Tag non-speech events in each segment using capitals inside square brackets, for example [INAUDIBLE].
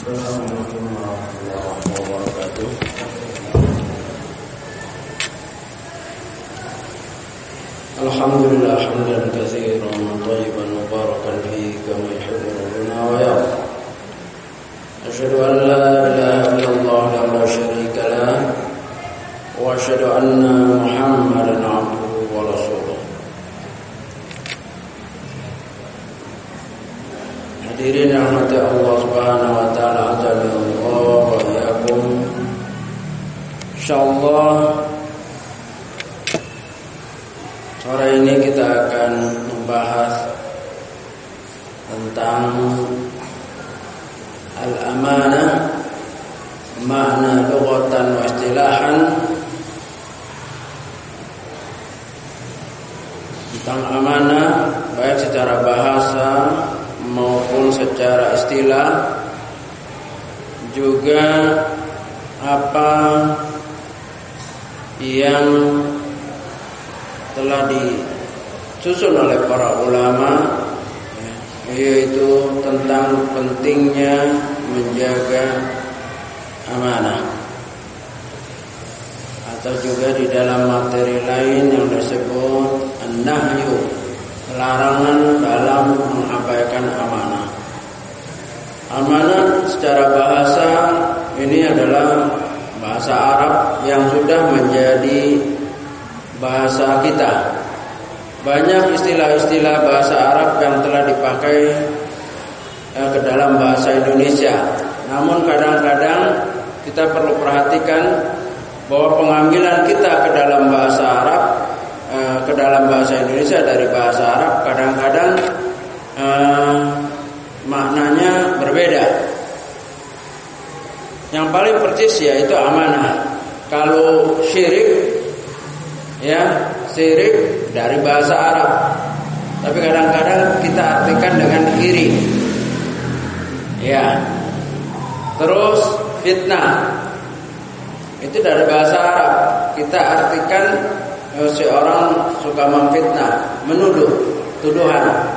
Assalamualaikum warahmatullahi wabarakatuh. Alhamdulillah hamdan katsiran tayyiban mubarakan fihi kama yuhibbu rabbuna wa yarda. Asyhadu an la ilaha illallah la syarika lah wa asyhadu anna Muhammadan Insyaallah sore ini kita akan membahas tentang al-amanah makna lughatan wa istilahan tentang amanah baik secara bahasa maupun secara istilah juga apa yang telah disusun oleh para ulama yaitu tentang pentingnya menjaga amanah atau juga di dalam materi lain yang disebut an-nahyu larangan dalam mengabaikan amanah. Amanah secara bahasa ini adalah bahasa Arab yang sudah menjadi bahasa kita. Banyak istilah-istilah bahasa Arab yang telah dipakai eh, ke dalam bahasa Indonesia. Namun kadang-kadang kita perlu perhatikan bahwa pengambilan kita ke dalam bahasa Arab eh, ke dalam bahasa Indonesia dari bahasa Arab kadang-kadang eh, maknanya berbeda. Yang paling persis yaitu amanah. Kalau syirik ya syirik dari bahasa Arab. Tapi kadang-kadang kita artikan dengan iri. Ya. Terus fitnah. Itu dari bahasa Arab. Kita artikan eh, seorang suka memfitnah, menuduh, tuduhan.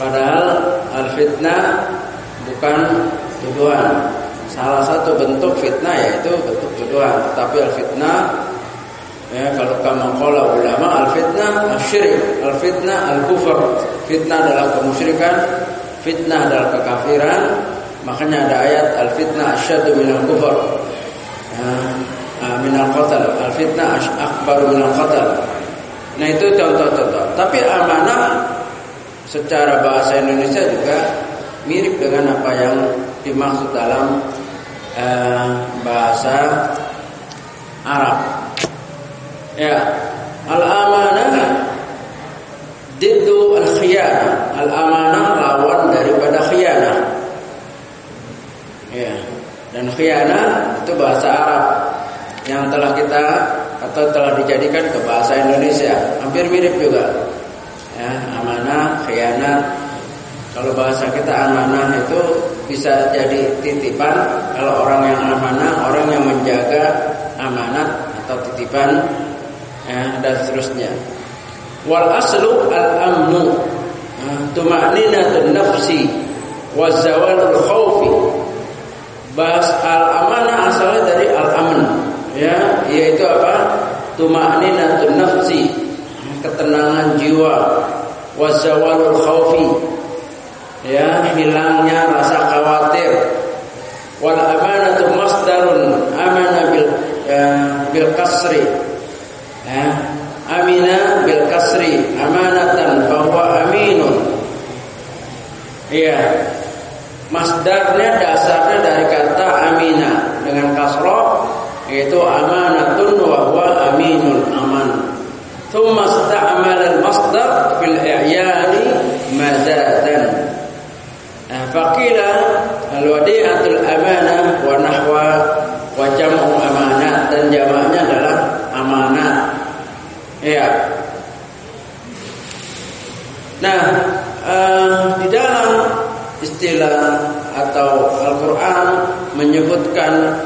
Padahal al-fitnah bukan tuduhan. Salah satu bentuk fitnah yaitu bentuk tuduhan. Tapi al-fitnah Ya, kalau kamu qala ulama al-fitnah asyirik, al-fitnah al-kufur. Fitnah adalah kemusyrikan, fitnah adalah kekafiran. Makanya ada ayat al-fitnah asyaddu minal kufur. Ya, minal qatl, al-fitnah akbaru minal qatl. Nah, itu contoh-contoh. Tapi amanah secara bahasa Indonesia juga mirip dengan apa yang dimaksud dalam eh, bahasa Arab. Ya, al-amanah diddu al-khiyanah. Al-amanah lawan daripada khiyanah. Ya. Dan khiyanah itu bahasa Arab yang telah kita atau telah dijadikan ke bahasa Indonesia. Hampir mirip juga. Ya, amanah, khiyanat. Kalau bahasa kita amanah itu bisa jadi titipan kalau orang yang amanah, orang yang menjaga amanat atau titipan ya, dan seterusnya. Wal aslu al amnu tumaninatun nafsi wa zawalul khawfi. Bahas al amanah asalnya dari al amn ya yaitu apa? Tumaninatun nafsi ketenangan jiwa wa zawalul khawfi ya hilangnya rasa khawatir. Wal amanatu masdarun amana bil ya, bil kasri. Ya, amina bil kasri amanatan bahwa aminun. Iya masdarnya dasarnya dari kata amina dengan kasroh yaitu amanatun wa huwa aminun aman. Thumma ista'mal al masdar faqila al wadi'atul amanah wa nahwa wa jam'u amanat dan jamaknya adalah amanat Ya. Nah, uh, di dalam istilah atau Al-Quran menyebutkan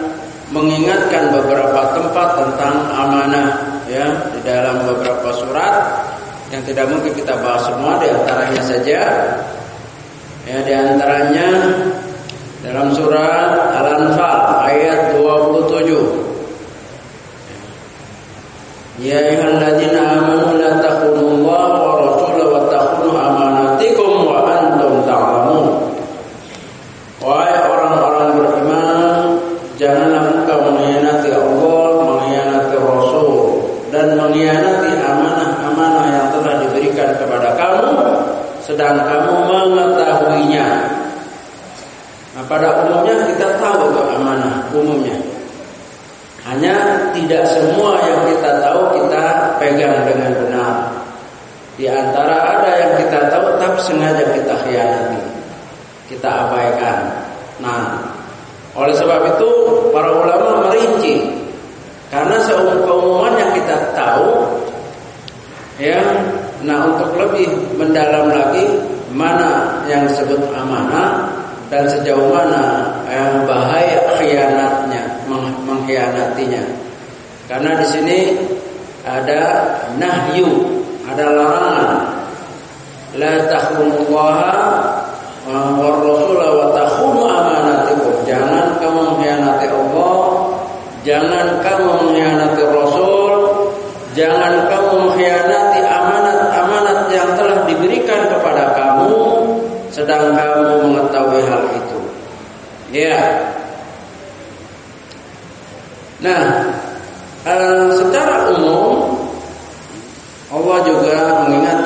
mengingatkan beberapa tempat tentang amanah ya di dalam beberapa surat yang tidak mungkin kita bahas semua di antaranya saja ya di antaranya dalam surah Al-Anfal ayat 27 Ya ayyuhalladzina sengaja kita khianati. Kita abaikan. Nah, oleh sebab itu para ulama merinci karena keumuman yang kita tahu ya nah untuk lebih mendalam lagi mana yang disebut amanah dan sejauh mana yang bahaya khianatnya mengkhianatinya. Karena di sini ada nahyu, ada larangan. La takhumullaha wa rasula wa takhunu amanatikum. Jangan kamu mengkhianati Allah, jangan kamu mengkhianati Rasul, jangan kamu mengkhianati amanat-amanat yang telah diberikan kepada kamu sedang kamu mengetahui hal itu. Ya, Nah, uh, secara umum Allah juga mengingatkan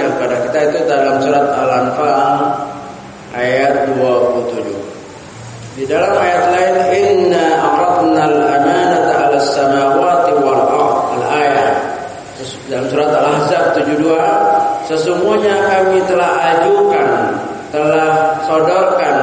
kita itu dalam surat Al-Anfal ayat 27. Di dalam ayat lain inna aradna al-amanata 'ala as-samawati wal ard al-ayat. Dalam surat Al-Ahzab 72 sesungguhnya kami telah ajukan telah sodorkan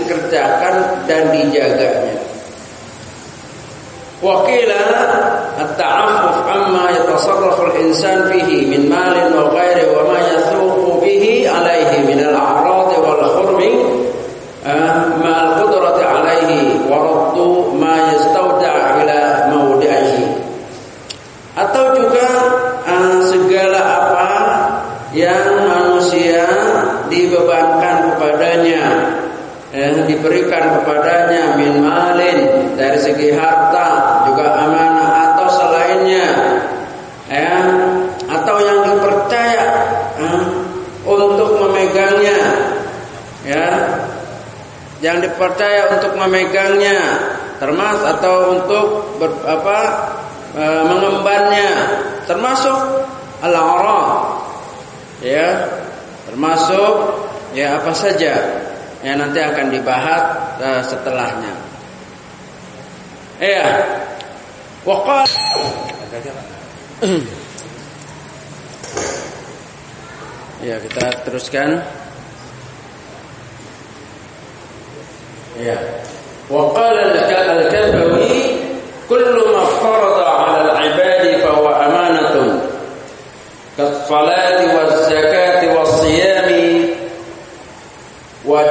dikerjakan dan dijaganya. Wakila at-ta'affuf amma yatasarrafu al-insan fihi min malin wa ghairi diberikan kepadanya min malin dari segi harta juga amanah atau selainnya. Ya atau yang dipercaya eh, untuk memegangnya. Ya yang dipercaya untuk memegangnya termasuk atau untuk ber, apa e, mengembannya. Termasuk al ya termasuk ya apa saja yang nanti akan dibahas e, setelahnya ya Waqal Ya, kita teruskan. Ya. Waqala al-Kalbawi kullu ma farada 'ala al-'ibadi fa huwa amanatun. Kas-salati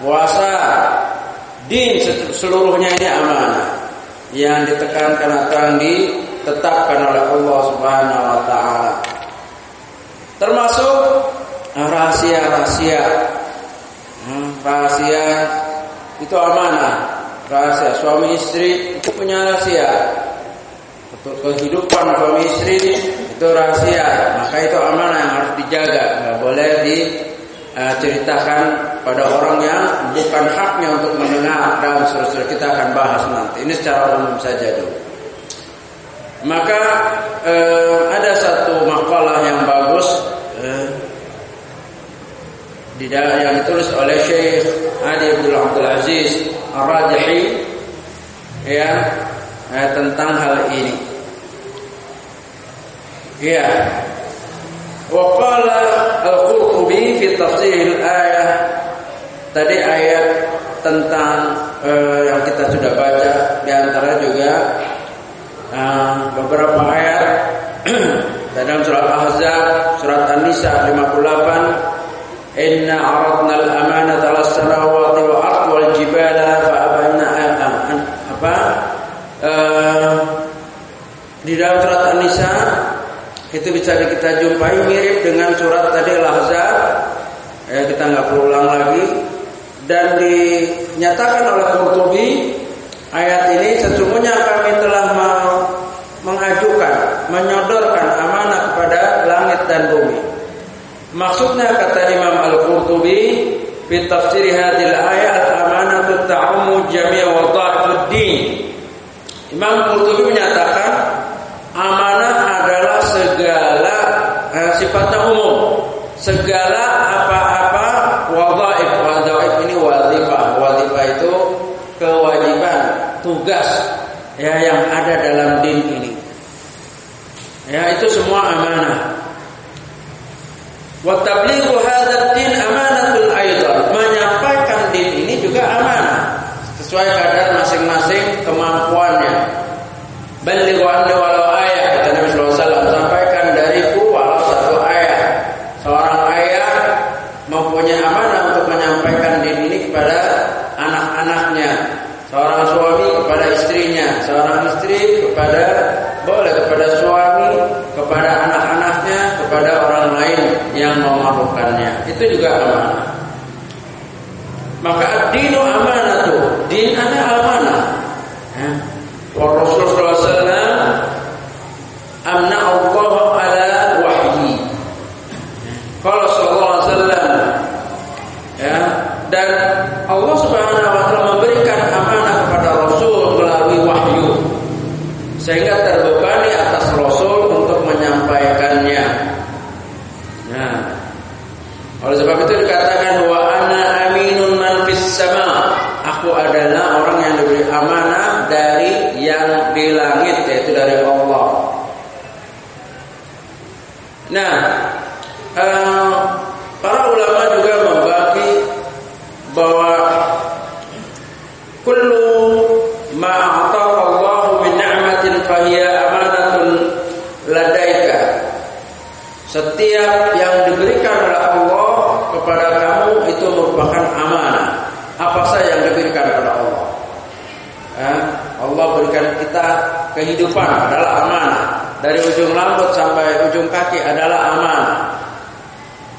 puasa din seluruhnya ini amanah yang ditekankan yang ditetapkan oleh Allah Subhanahu wa taala. Termasuk rahasia-rahasia. Hmm, rahasia itu amanah. Rahasia suami istri itu punya rahasia. Untuk kehidupan suami istri itu rahasia. Maka itu amanah yang harus dijaga. Nggak boleh diceritakan pada orang yang bukan haknya untuk mendengar dan seterusnya kita akan bahas nanti. Ini secara umum saja dulu. Maka eh, ada satu makalah yang bagus eh, di dalam yang ditulis oleh Syekh Adi Abdul Abdul Aziz Ar-Rajihi ya eh, tentang hal ini. Ya. Wa qala Al-Qurtubi fi tafsir al-ayah. Tadi ayat tentang eh, yang kita sudah baca. Di antara juga eh, beberapa ayat. [CLEARS THROAT] Dalam surat Ahzab, surat An-Nisa 58 Inna aradna al-amanata ala samawati wa ardh wal jibala fa abaina apa? Uh, di dalam surat An-Nisa itu bisa kita jumpai mirip dengan surat tadi Al-Ahzab. Ya kita nggak perlu ulang lagi. Dan dinyatakan oleh Qurtubi ayat ini sesungguhnya kami telah mengajukan menyodorkan amanah kepada langit dan bumi. Maksudnya kata Imam Al-Qurtubi fi tafsir hadhil ayat amanatu ta'ummu jami' wada'id din. Imam Qurtubi menyatakan amanah eh, sifatnya umum. Segala apa-apa wadhaif. Wadhaif ini wadifah. Wadifah itu kewajiban, tugas ya yang ada dalam din ini. Ya itu semua amanah. Wa tablighu hadzal din amanatul aidan. Menyampaikan din ini juga amanah sesuai kadar masing-masing kemampuannya. Balighu anni walau ayat kata Nabi sallallahu alaihi wasallam, sampaikan dariku walau satu ayat. Seorang ayah amanah untuk menyampaikan din ini kepada anak-anaknya. Seorang suami kepada istrinya, seorang istri kepada boleh kepada suami, kepada anak-anaknya, kepada orang lain yang memerlukannya. Itu juga amanah. Maka ad-dinu amanatu. Din ada amanah. Ya. Wa Rasul sallallahu alaihi wasallam amna Allah ala wahyi. Kalau sallallahu alaihi wasallam ya dan Allah Subhanahu wa taala memberikan amanah kepada Rasul melalui wahyu sehingga terbebani atas Rasul untuk menyampaikannya. Nah, oleh sebab itu dikatakan wa ana aminun man fis sama. Aku adalah orang yang diberi amanah dari yang di langit yaitu dari Allah. Nah, eh, para ulama juga membagi bahwa kullu ma a'taqa Allah min ni'matin fahiya amanatun ladaika. Setiap yang diberikan oleh Allah kepada kamu itu merupakan amanah. Apa saja yang diberikan oleh Allah. Ya, Allah berikan kita kehidupan adalah amanah. Dari ujung rambut sampai ujung kaki adalah amanah.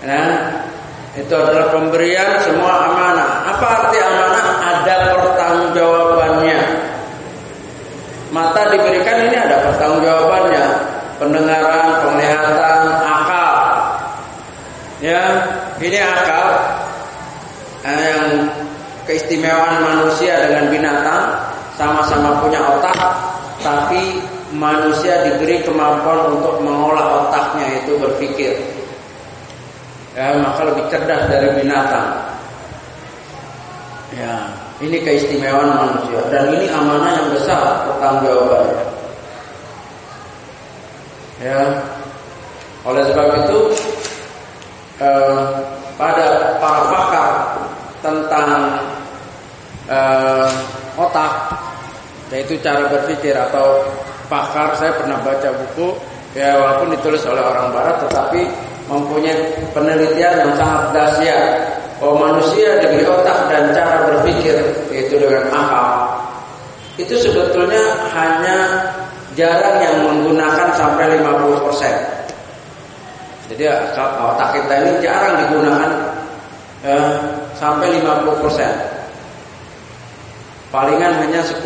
Ya, itu adalah pemberian semua amanah. Apa arti amanah? Ada pertanggungjawabannya. Mata diberikan ini ada pertanggungjawabannya. Pendengaran, penglihatan, akal. Ya, ini akal eh, yang keistimewaan manusia dengan binatang sama-sama punya otak, tapi manusia diberi kemampuan untuk mengolah otaknya itu berpikir. Ya, maka lebih cerdas dari binatang. Ya, ini keistimewaan manusia dan ini amanah yang besar pertanggungjawabannya. Ya, oleh sebab itu eh, pada para pakar tentang eh, otak, yaitu cara berpikir atau pakar, saya pernah baca buku, ya walaupun ditulis oleh orang Barat, tetapi mempunyai penelitian yang sangat dahsyat bahwa manusia diberi otak dan cara berpikir yaitu dengan akal itu sebetulnya hanya jarang yang menggunakan sampai 50%. Jadi otak kita ini jarang digunakan eh, sampai 50%. Palingan hanya 10%.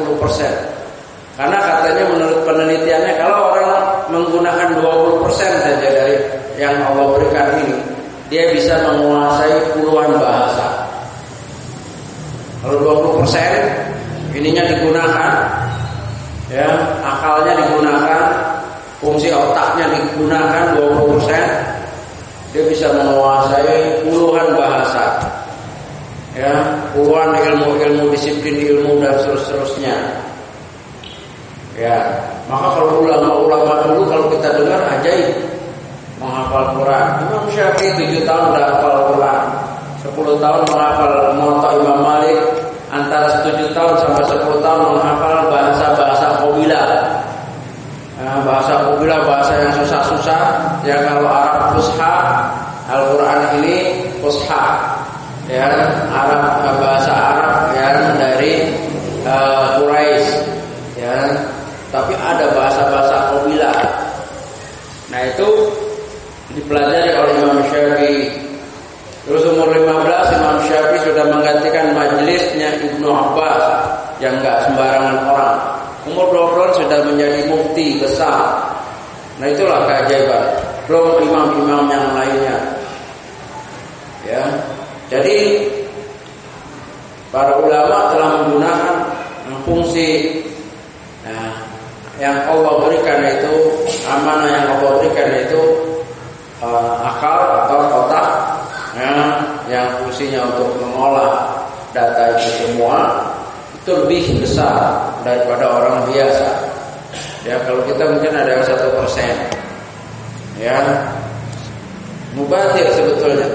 Karena katanya menurut penelitiannya kalau orang menggunakan 20% saja dari yang Allah berikan ini, dia bisa menguasai puluhan bahasa. Kalau 20% ininya digunakan, ya akalnya digunakan, menggunakan 20% dia bisa menguasai puluhan bahasa puluhan ilmu-ilmu disiplin ilmu dan seterusnya. Ya maka kalau ulama-ulama dulu kalau kita dengar ajaib. Menghafal Quran. Imam Syafi'i tujuh tahun udah hafal Quran. Sepuluh tahun menghafal Muwatta Imam Malik. Antara tujuh tahun sampai sepuluh tahun menghafal bahasa-bahasa Qabilah nah, bahasa Qabilah bahasa yang susah-susah. Ya kalau Arab Fusha Al-Quran ini Fusha ya Arab bahasa Arab ya dari uh, Quraisy. Ya tapi ada bahasa-bahasa kabilah nah itu dipelajari oleh Imam Syafi'i. Terus umur 15 Imam Syafi'i sudah menggantikan majelisnya Ibnu Abbas yang enggak sembarangan orang. Umur 20 sudah menjadi mufti besar. Nah itulah keajaiban. Belum imam-imam yang ya jadi para ulama telah menggunakan fungsi nah, yang Allah berikan itu amanah yang Allah berikan itu uh, akal atau otak ya, yang fungsinya untuk mengolah data itu semua itu lebih besar daripada orang biasa. Ya kalau kita mungkin ada satu persen, ya mubatir sebetulnya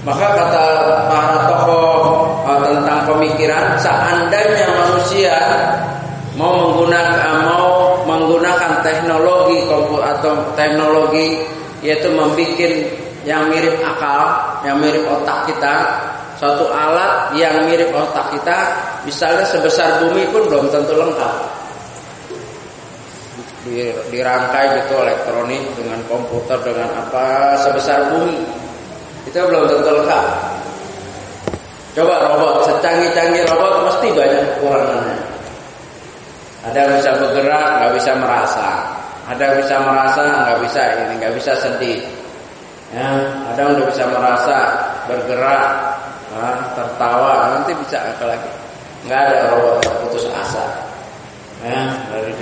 maka kata para tokoh uh, tentang pemikiran, seandainya manusia mau menggunakan mau menggunakan teknologi atau teknologi yaitu membuat yang mirip akal, yang mirip otak kita, suatu alat yang mirip otak kita, misalnya sebesar bumi pun belum tentu lengkap. Dirangkai gitu elektronik dengan komputer dengan apa sebesar bumi itu belum tentu lengkap. Coba robot, secanggih-canggih robot mesti banyak kekurangannya. Ada yang bisa bergerak, nggak bisa merasa. Ada yang bisa merasa, nggak bisa ini, nggak bisa sedih. Ya, ada yang udah bisa merasa, bergerak, nah, tertawa, nanti bisa apa lagi? Nggak ada robot yang putus asa. Ya, lalu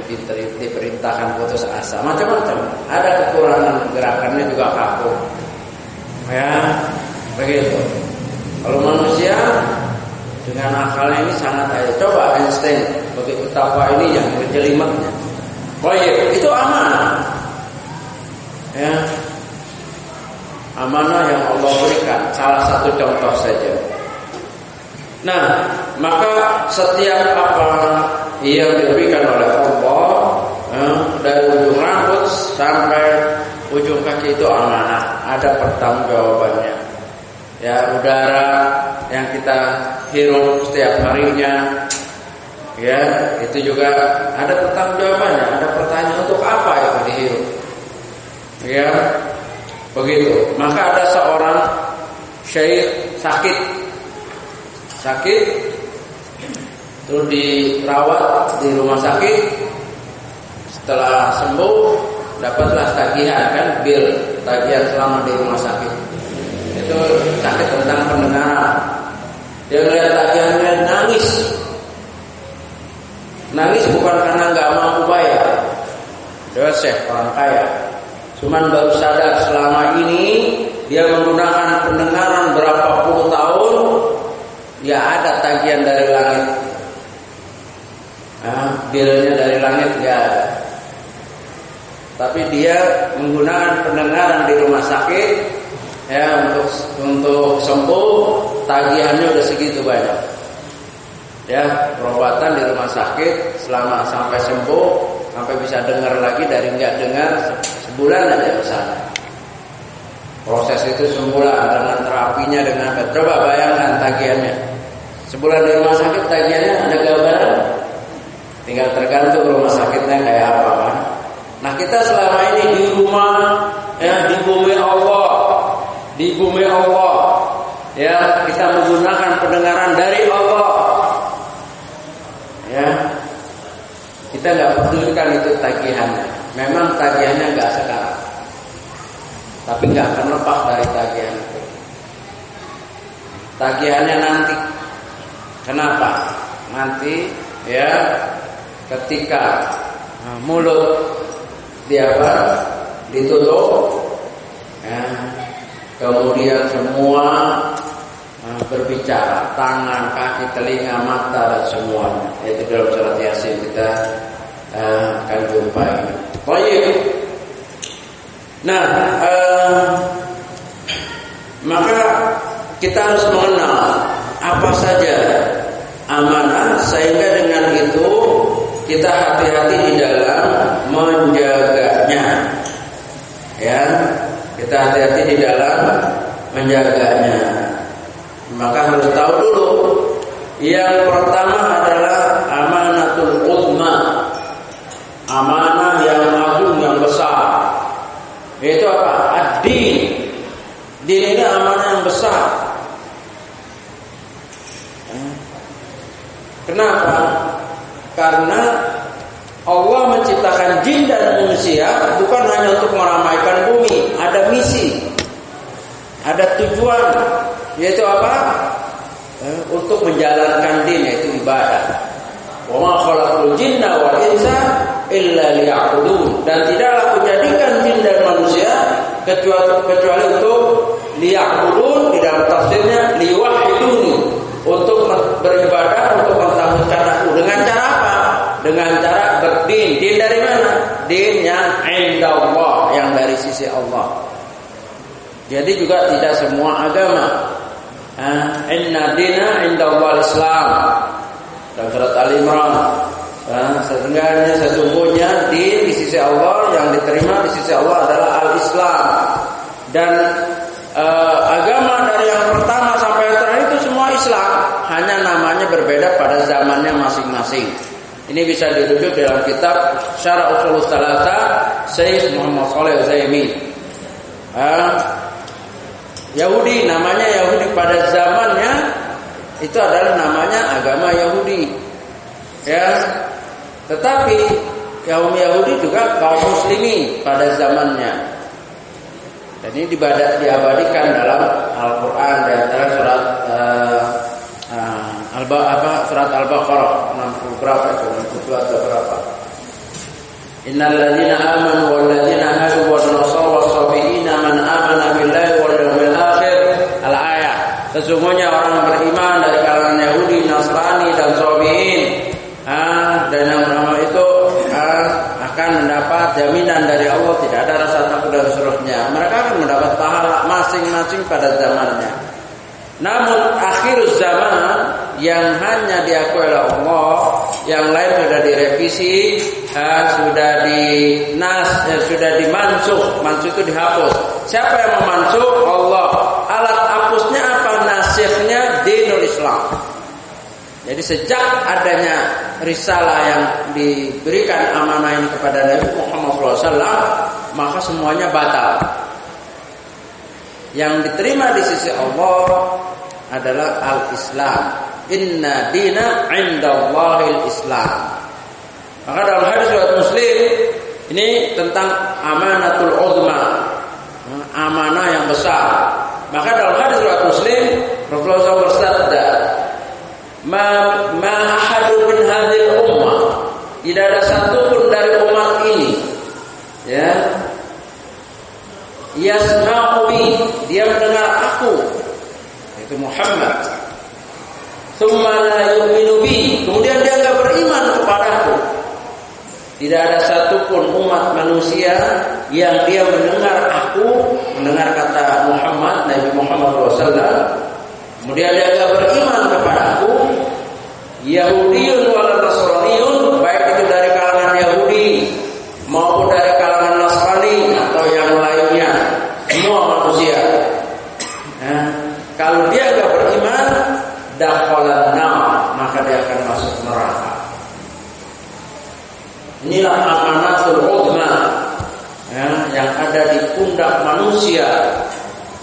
diperintahkan putus asa, macam-macam. Ada kekurangan gerakannya juga kaku. Ya, begitu. Kalau manusia dengan akalnya ini sangat aja. Coba Einstein bagi betapa ini yang. Oh iya, itu amanah. Ya. Amanah yang Allah berikan. Salah satu contoh saja. Nah, maka setiap apa yang diberikan oleh Allah ya, dari ujung rambut sampai ujung kaki itu amanah, ada pertanggungjawabannya. Ya, udara yang kita hirup setiap harinya ya, itu juga ada pertanggungjawabannya, ada pertanyaan untuk apa itu dihirup. Ya, begitu. Maka ada seorang syekh sakit sakit terus dirawat di rumah sakit setelah sembuh dapatlah tagihan kan bil tagihan selama di rumah sakit. Itu sakit tentang pendengaran dia melihat tagihannya nangis. Nangis bukan karena nggak mampu bayar. Dia seh orang kaya. Cuman baru sadar selama ini dia menggunakan pendengaran berapa puluh tahun ya ada tagihan dari langit. Nah, bilnya dari langit ya tapi dia menggunakan pendengaran di rumah sakit ya untuk untuk sembuh tagihannya udah segitu banyak. Ya perobatan di rumah sakit selama sampai sembuh sampai bisa dengar lagi dari nggak dengar sebulan aja misalnya proses itu sebulan dengan terapinya dengan coba bayangkan tagihannya. Sebulan di rumah sakit tagihannya ada gambaran? Tinggal tergantung rumah sakitnya kayak apa kan kita selama ini di rumah ya di bumi Allah, di bumi Allah ya kita menggunakan pendengaran dari Allah. Ya kita nggak pedulikan itu tagihannya. Memang tagihannya nggak sekarang, tapi nggak akan lepas dari tagihan itu. Tagihannya nanti. Kenapa? Nanti ya ketika nah, mulut dia apa? ditutup. Ya. kemudian semua nah, berbicara. Tangan kaki telinga mata dan semuanya. Itu dalam surat yasin kita uh, akan jumpai baik. Nah uh, maka kita harus mengenal apa saja amanah sehingga dengan itu kita hati-hati di dalam menjaganya. Ya, kita hati-hati di dalam menjaganya. Maka harus tahu dulu yang pertama adalah amanatul utma. Amanah yang agung yang besar. Itu apa? Ad-din. Din ini amanah yang besar. Kenapa? Karena Allah menciptakan jin dan manusia bukan hanya untuk meramaikan bumi, ada misi, ada tujuan, yaitu apa? Eh, untuk menjalankan din yaitu ibadah. Wa khalaqul jinna wal insa illa liya'budun. Dan tidaklah kujadikan jin dan manusia kecuali kecuali untuk liya'budun di dalam tafsirnya liwahiduni untuk beribadah untuk mentauhidkan aku dengan cara apa? Dengan cara berdin. Din dari mana? Din yang Allah, yang dari sisi Allah. Jadi juga tidak semua agama. Inna dina Allah Islam. Surat Al Imran. sesungguhnya sesungguhnya din di sisi Allah yang diterima di sisi Allah adalah Al Islam. Dan uh, agama dari yang pertama sampai yang terakhir itu semua Islam, hanya namanya berbeda pada zamannya masing-masing. Ini bisa dirujuk dalam kitab Syarah Usul Salata Syekh Muhammad Saleh Utsaimin. Uh, Yahudi namanya Yahudi pada zamannya itu adalah namanya agama Yahudi. Ya. Tetapi kaum Yahudi juga kaum muslimin pada zamannya. Dan ini diabadikan dalam Al-Quran antara surat uh, uh, surat Al-Baqarah 60 berapa itu 60 atau berapa? Innal ladzina amanu hadu wan nasara man amana billahi wal yawmil akhir al-ayat. Sesungguhnya orang beriman dari kalangan Yahudi, Nasrani dan Sabiin dan yang nama itu akan mendapat jaminan dari Allah tidak ada rasa takut dan seterusnya. Mereka akan mendapat pahala masing-masing pada zamannya. Namun yang hanya diakui oleh Allah, yang lain sudah direvisi, uh, sudah dinas, uh, sudah dimansuh, mansuh itu dihapus. Siapa yang memansuh? Allah. Alat hapusnya apa? Nasihnya dinul Islam. Jadi sejak adanya risalah yang diberikan amanah ini kepada Nabi Muhammad SAW, maka semuanya batal. Yang diterima di sisi Allah adalah al-Islam. Inna dina indallahil Islam. Maka dalam hadis riwayat Muslim ini tentang amanatul uzma, amanah yang besar. Maka dalam hadis riwayat Muslim Rasulullah SAW bersabda, ma ma ahadu min hadhil ummah tidak ada satu pun dari umat ini ya yasma'u dia mendengar aku itu Muhammad thumma la yu'minu bi kemudian dia enggak beriman kepadaku tidak ada satupun umat manusia yang dia mendengar aku mendengar kata Muhammad Nabi Muhammad SAW Kemudian dia tidak beriman kepada aku. Yahudiyun wal Nasraniyun baik itu dari kalangan Yahudi maupun dari kalangan Nasrani atau yang lainnya semua manusia. Nah, kalau dia tidak beriman dakhalan nama maka dia akan masuk neraka. Inilah amanatul uzma ya, yang ada di pundak manusia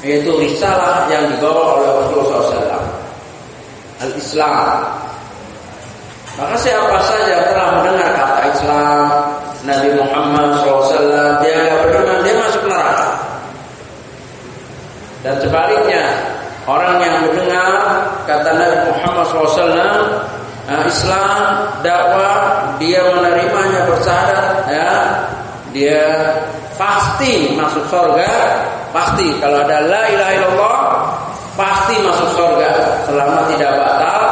yaitu risalah yang dibawa oleh Rasulullah SAW Al-Islam. Maka siapa saja telah mendengar kata Islam Nabi Muhammad SAW dia nggak beriman dia masuk neraka. Dan sebaliknya orang yang mendengar kata Nabi Muhammad SAW Islam dakwah dia menerimanya bersadar ya. Dia pasti masuk surga, pasti. Kalau ada la ilaha illallah pasti masuk surga. Selama tidak batal.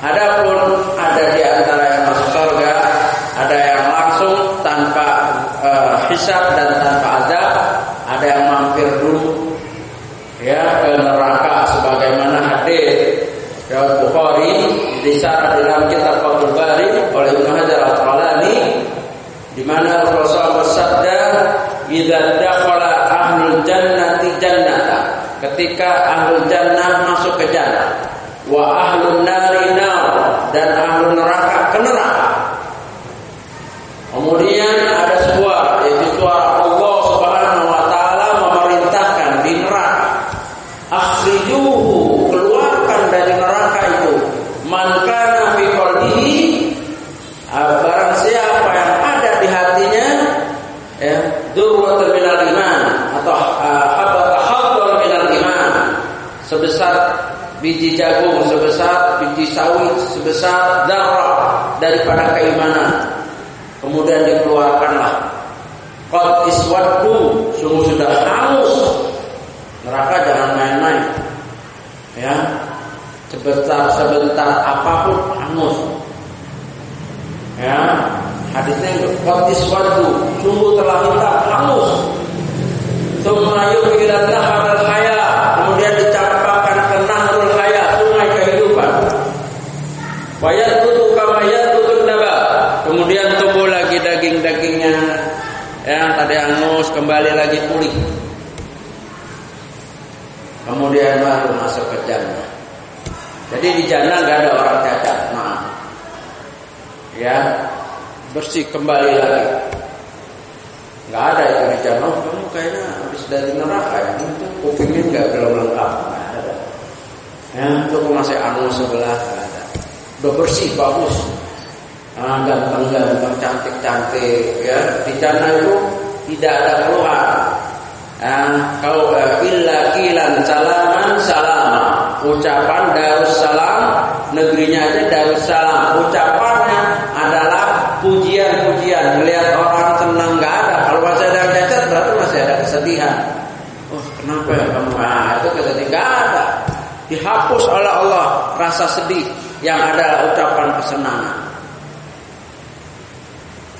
Adapun ada di antara yang masuk surga, ada yang langsung tanpa uh, hisab dan tanpa azab, ada yang mampir dulu ya ke neraka sebagaimana hadis riwayat Bukhari disyarat dalam kitab Fathul Bari oleh Ibnu Hajar Al-Asqalani di mana Rasulullah bersabda idza dakhala ahlul jannati jannata ketika ahlul jannah masuk ke jannah wa ahlun nari nar dan ahlul neraka ke neraka kemudian ada suara yaitu suara Allah Subhanahu wa taala memerintahkan di neraka akhrijuhu keluarkan dari neraka itu man kana fi qalbihi barang siapa yang ada di hatinya ya dzurratul minal iman atau habata hadul minal iman sebesar biji jagung sawit sebesar darah daripada keimanan. Kemudian dikeluarkanlah. Qad iswaddu sungguh sudah hangus. Neraka jangan main-main. Ya. Sebentar sebentar apa pun hangus. Ya. Hadisnya qad iswaddu sungguh telah hitam hangus. Thumma yuqilat wa yatutu kama yatutu naba. Kemudian tumbuh lagi daging-dagingnya. Yang tadi hangus kembali lagi pulih. Kemudian baru masuk ke jannah. Jadi di jannah nggak ada orang cacat maaf. Ya bersih kembali lagi. Nggak ada itu di jannah. Oh, kamu kayaknya habis dari neraka ya. Itu kupingnya nggak belum lengkap. Nggak ada. Ya itu masih anu sebelah udah bersih bagus nah, ganteng-ganteng cantik-cantik ya di jannah itu tidak ada keluhan Nah, kau illa kilan salaman salama. Ucapan darussalam negerinya aja darussalam. Ucapannya adalah pujian-pujian. Melihat orang senang nggak ada. Kalau masih ada cacat berarti masih ada kesedihan. Oh, kenapa ya kamu? Nah, itu kesedihan nggak ada. Dihapus oleh Allah rasa sedih yang ada ucapan kesenangan.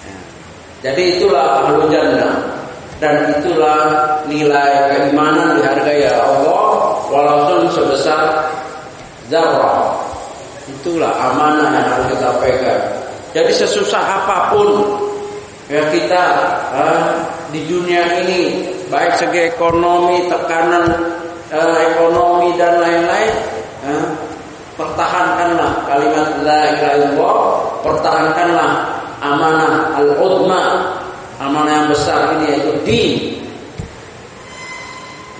Ya. Jadi itulah ahlu jannah dan itulah nilai keimanan dihargai ya Allah walaupun sebesar zarrah itulah amanah yang harus kita pegang jadi sesusah apa pun ya kita eh, di dunia ini baik segi ekonomi tekanan eh, ekonomi dan lain-lain pertahankanlah kalimat la ilaha illallah. Pertahankanlah amanah al-udma. Amanah yang besar ini yaitu din.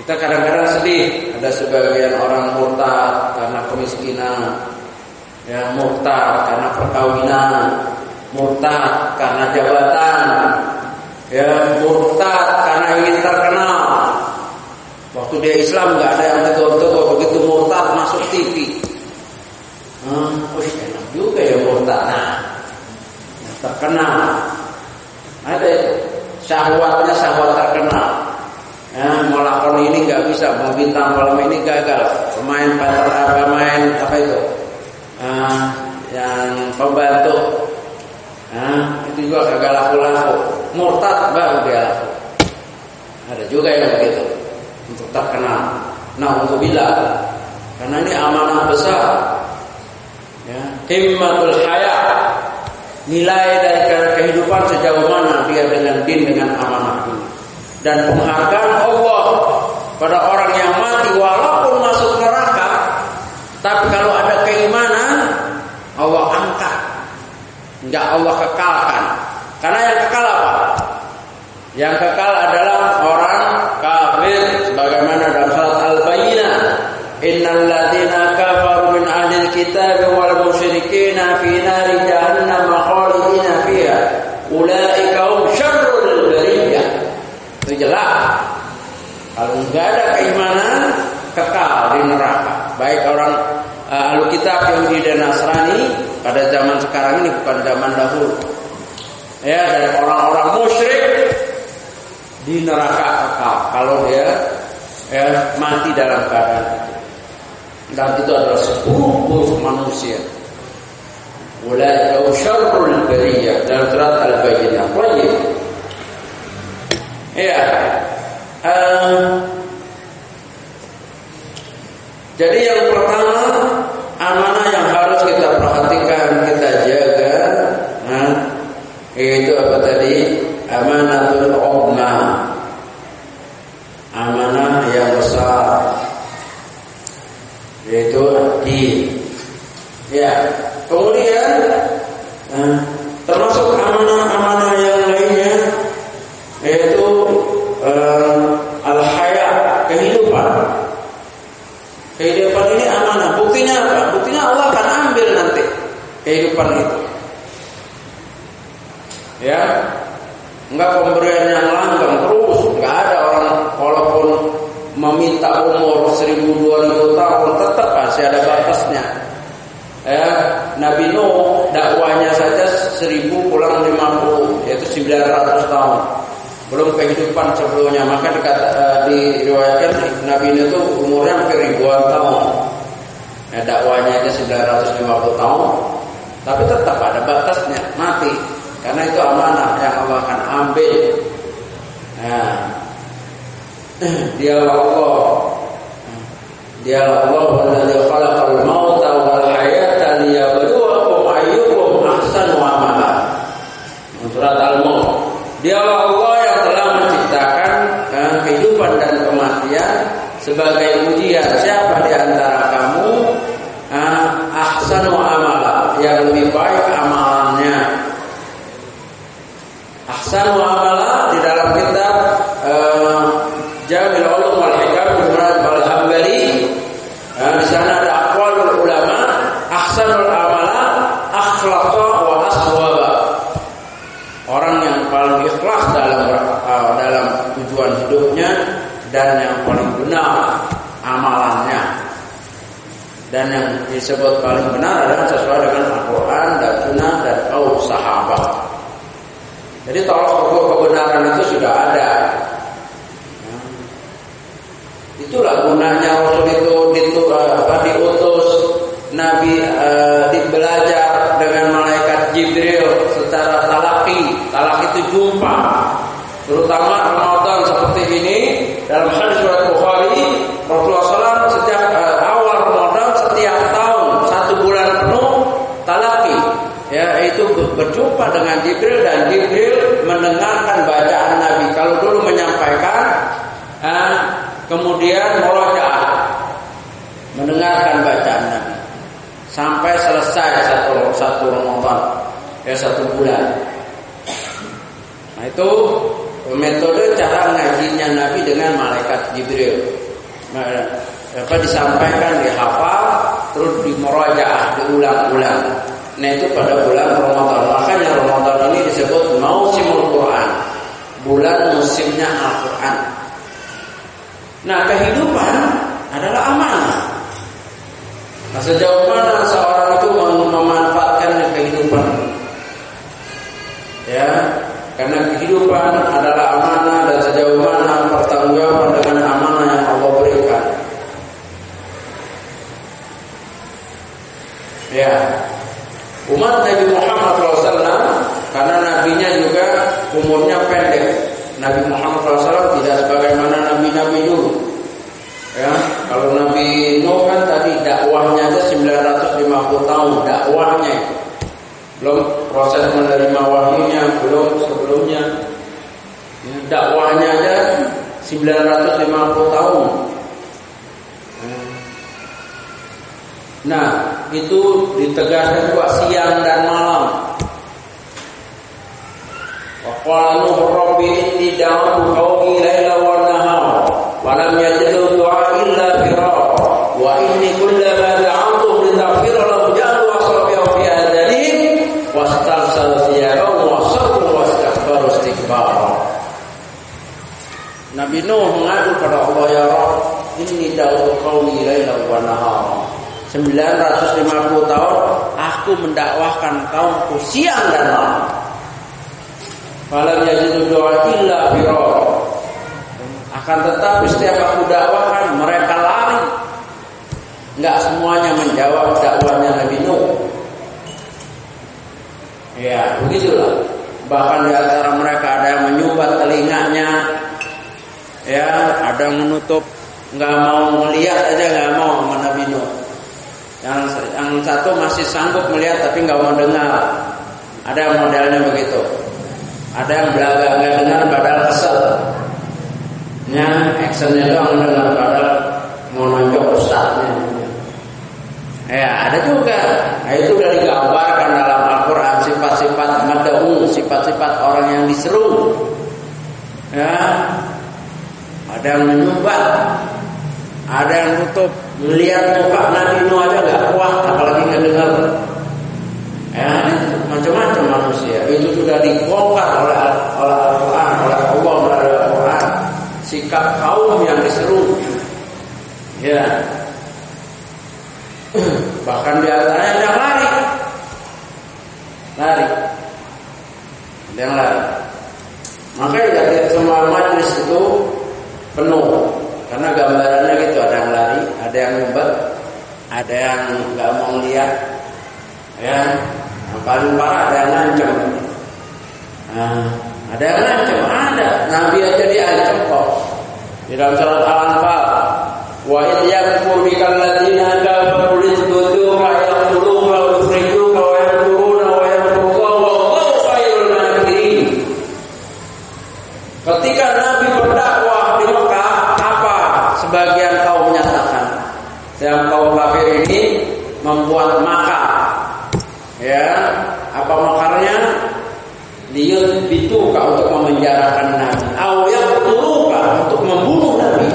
Kita kadang-kadang sedih. Ada sebagian orang murtad karena kemiskinan, ya murtad karena perkawinan, murtad karena jabatan, ya murtad karena ingin terkenal. Waktu dia Islam nggak ada yang tegur-tegur begitu murtad masuk TV. Hmm, enak juga ya murtad. Nah, terkenal ada. Syahwatnya syahwat terkenal. Ya, melakon ini nggak bisa, mau bintang malam ini gagal. Pemain pater pemain apa itu? Uh, yang pembantu. Nah, itu juga gagal laku-laku. Murtad baru dia laku. Ada juga yang begitu. Untuk terkenal. Nah, untuk bila karena ini amanah besar. Himmatul hayat. Nilai dari kehidupan sejauh mana dia dengan din dengan amanah ini. Dan penghargaan Allah pada orang yang mati walaupun masuk neraka tapi kalau ada keimanan Allah angkat. Enggak Allah kekalkan. Karena yang kekal apa? Yang kekal adalah orang kafir sebagaimana dalam surat Al-Bayyinah. Innal ladzina kafaru min ahli kitab wal musyrikin fi nari jahannam khalidina fiha ulaika hum syarrul bariyah itu jelas. Kalau enggak ada keimanan kekal di neraka. Baik orang uh, ahlu kitab Yahudi dan Nasrani pada zaman sekarang ini bukan zaman dahulu. Ya dan orang-orang musyrik di neraka kekal. Kalau dia ya, mati dalam keadaan. Dan itu adalah seburuk-buruk manusia. Ulaika syarrul bariyah dalam surat Al-Bayyinah. Baik. Ya. Um, jadi yang pertama amanah yang harus kita perhatikan, kita jaga, nah, yaitu apa tadi? Amanatul umma. Amanah yang besar yaitu di ya kemudian termasuk amanah-amanah yang lainnya yaitu uh, al haya kehidupan. Kehidupan ini amanah. Buktinya apa? Buktinya Allah akan ambil nanti kehidupan itu ya. Enggak pemberian yang langgeng terus. Enggak ada orang walaupun meminta umur seribu dua ribu tahun tetap masih ada batasnya. Ya, Nabi Nuh seribu pulang lima puluh yaitu sembilan ratus tahun. Belum kehidupan sebelumnya maka dikata, uh, diriwayatkan Nabi Nuh itu umurnya hampir ribuan tahun. Ya, dakwanya aja 950 tahun. Tapi tetap ada batasnya mati karena itu amanah yang Allah akan ambil. Ya, dia Allah dia Allah alladzi khalaqal mauta wal hayata liyabluwakum ayyukum ahsanu amala surat al-maut dia Allah yang telah menciptakan eh, kehidupan dan kematian sebagai ujian siapa di antara kamu eh, ahsanu amala yang lebih baik amalannya. Ahsanu amala di dalam kitab eh, Jamil Ulum wal Hikam Ibn Al-Hambali nah, di sana ada aqwalul ulama ahsanul amala akhlaqa wa aswaba orang yang paling ikhlas dalam uh, dalam tujuan hidupnya dan yang paling benar amalannya dan yang disebut paling benar adalah sesuai dengan Al-Quran dan Sunnah dan kaum sahabat. Jadi tolak ukur kebenaran itu sudah ada. Itulah gunanya Rasul itu ditu, apa, diutus Nabi uh, belajar dengan malaikat Jibril secara talaki. Talaki itu jumpa. Terutama Ramadan seperti ini dalam hadis surat berjumpa dengan Jibril dan Jibril mendengarkan bacaan Nabi kalau dulu menyampaikan uh, kemudian murojaah mendengarkan bacaan Nabi sampai selesai satu satu Ramadan ya satu bulan. Nah itu metode cara ngajinya Nabi dengan malaikat Jibril. Nah, apa disampaikan dihafal terus dimurajaah diulang-ulang. Nah itu pada bulan Ramadan. Makanya Ramadan ini disebut mausimul Quran. Bulan musimnya Al-Quran. Nah kehidupan adalah amanah. Nah sejauh mana seorang itu memanfaatkan kehidupan? Ya, karena kehidupan adalah amanah dan sejauh mana pertanggungjawaban dengan amanah yang Allah berikan. Ya, umat Nabi Muhammad SAW karena nabinya juga umurnya pendek. Nabi Muhammad SAW tidak sebagaimana nabi-nabi dulu. Ya, kalau Nabi Nuh kan tadi dakwahnya aja 950 tahun dakwahnya. Belum proses menerima wahyunya, belum sebelumnya. Ya, dakwahnya aja 950 tahun. Nah, itu ditegaskan juga siang dan malam. Waqala Nuh Rabbi inni da'awtu qaumi laila wa nahara wa lam yajidu du'a illa firara wa inni kullama da'awtuhum litaghfira lahum ja'alu asabi'ahum fi adhanihim wastalsalu thiyabahum wa sabru wastakbaru istikbara Nabi Nuh mengadu pada Allah ya Rabb inni da'awtu qaumi laila wa nahara 950 tahun aku mendakwahkan kaumku siang dan malam Falam yajidu doa illa firara. Akan tetapi setiap aku dakwakan mereka lari. Enggak semuanya menjawab dakwanya Nabi Nuh. Ya, begitulah. Bahkan di antara mereka ada yang menyumbat telinganya. Ya, ada yang menutup nggak mau melihat aja nggak mau sama Nabi Nuh. Yang yang satu masih sanggup melihat tapi nggak mau dengar. Ada modelnya begitu. Ada yang belaga nggak dengar padahal kesel. Ya, actionnya doang dengar padahal mau nonjok ustaznya. Ya, ada juga. Nah, itu udah digambarkan dalam Al-Quran sifat-sifat mad'u, sifat-sifat orang yang diseru. Ya, ada yang menyumbat, ada yang tutup, melihat muka Nabi Nuh aja nggak kuat, apalagi ngedengar. Ya, macam-macam manusia. Itu sudah dibongkar oleh oleh Al-Quran, oleh Allah melalui Al-Quran. Sikap kaum yang diseru. Ya, bahkan di antaranya yang lari, lari, yang lari. Makanya dari semua majlis itu penuh karena gambarannya gitu ada yang lari, ada yang ngumpet, ada yang nggak mau lihat, ya. Yang paling parah ada yang ngancam. Nah, ada yang ngancam, ada. Nabi aja diancam kok. Di dalam surat Al-Anfal, wa idh yakfur bikal kafir ini membuat makar. Ya, apa makarnya? Liyut bituka untuk memenjarakan Nabi. Au yaqtuluka untuk membunuh Nabi.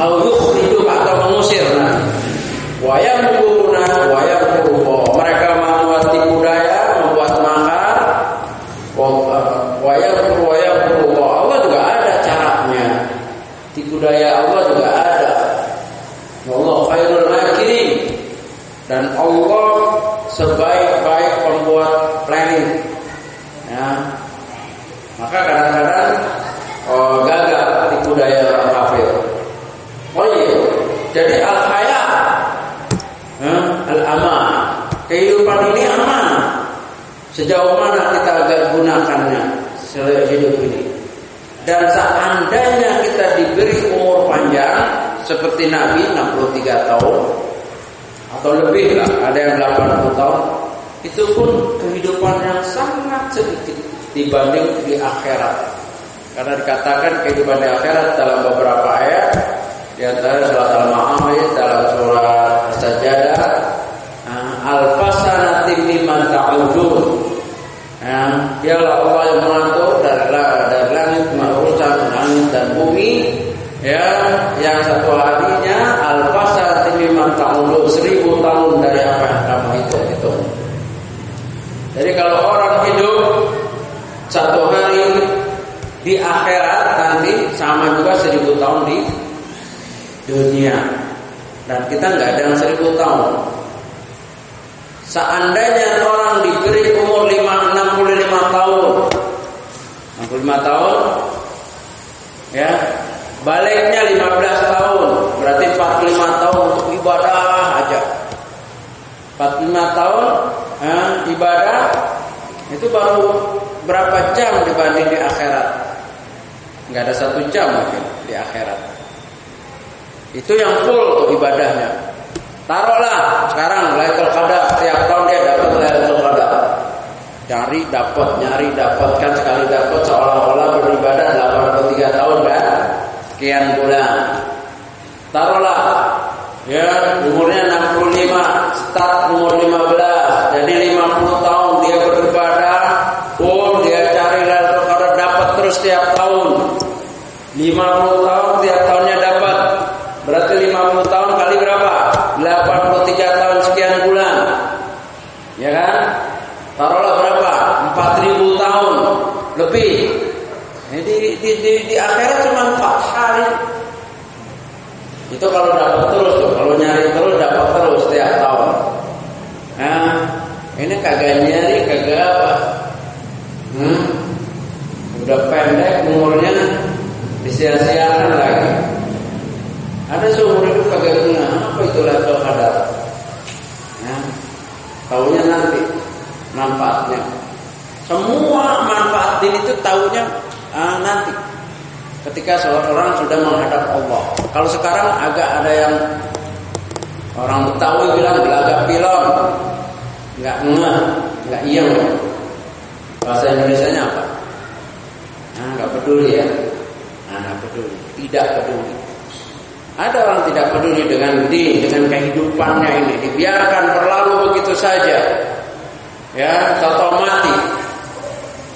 Au yukhrijuka atau mengusir Nabi. Wa yamkuruna wa yamkuru Mereka membuat tipu daya, membuat makar. Wa yamkuru wa yamkuru Allah juga ada caranya. Tipu daya Allah juga ada. Allah khairul makirin. Dan Allah sebaik-baik pembuat planning. Ya. Maka kadang-kadang oh, gagal tipu daya orang kafir. Oh iya. Jadi al haya al aman. Kehidupan ini aman. Sejauh mana kita akan gunakannya selama hidup ini. Dan seandainya kita diberi umur panjang seperti Nabi 63 tahun atau lebih lah, ada yang 80 tahun, itu pun kehidupan yang sangat sedikit dibanding di akhirat. Karena dikatakan kehidupan di akhirat dalam beberapa ayat di antara surat Al-Ma'arij dalam surat As-Sajdah al-fasanati liman ta'udun. Ya, dialah yang satu harinya al-fasanati liman ta'udun seribu tahun dari apa yang kamu hitung itu. Jadi kalau orang hidup satu hari di akhirat nanti sama juga seribu tahun di dunia dan kita nggak ada yang seribu tahun. Seandainya orang diberi umur 5, 65 tahun 65 tahun Ya Baliknya 15 tahun. Berarti 45 tahun untuk ibadah aja. 45 tahun eh, Ibadah Itu baru berapa jam dibanding di akhirat? Nggak ada satu jam mungkin di akhirat. Itu yang full tuh ibadahnya. Taruhlah sekarang Lailatul Qadar. Tiap tahun dia dapat Lailatul Qadar. Cari dapat, nyari dapat kan sekali dapat seolah-olah beribadah 83 tahun kan? Sekian bulan. Taruhlah ya umurnya 65, start umur 15. Jadi 50 tahun dia beribadah, oh dia cari Qadar dapat terus tiap tahun. 50 tahun Itu kalau dapat terus tuh, kalau nyari terus dapat terus setiap tahun. Nah, ini kagak nyari, kagak apa. Hmm? Udah pendek umurnya, disia-siakan lagi. Ada seumur itu kagak guna, apa itu level kadar? Ya, tahunya nanti manfaatnya. Semua manfaat ini itu tahunya uh, ah, nanti. Kalau sekarang agak ada yang orang Betawi bilang gelagap pilon, nggak ngeh, nggak iya. Bahasa Indonesia-nya apa? Nah, nggak peduli ya. Nah, nggak peduli, tidak peduli. Ada orang tidak peduli dengan din, dengan kehidupannya ini, dibiarkan berlalu begitu saja. Ya, atau mati.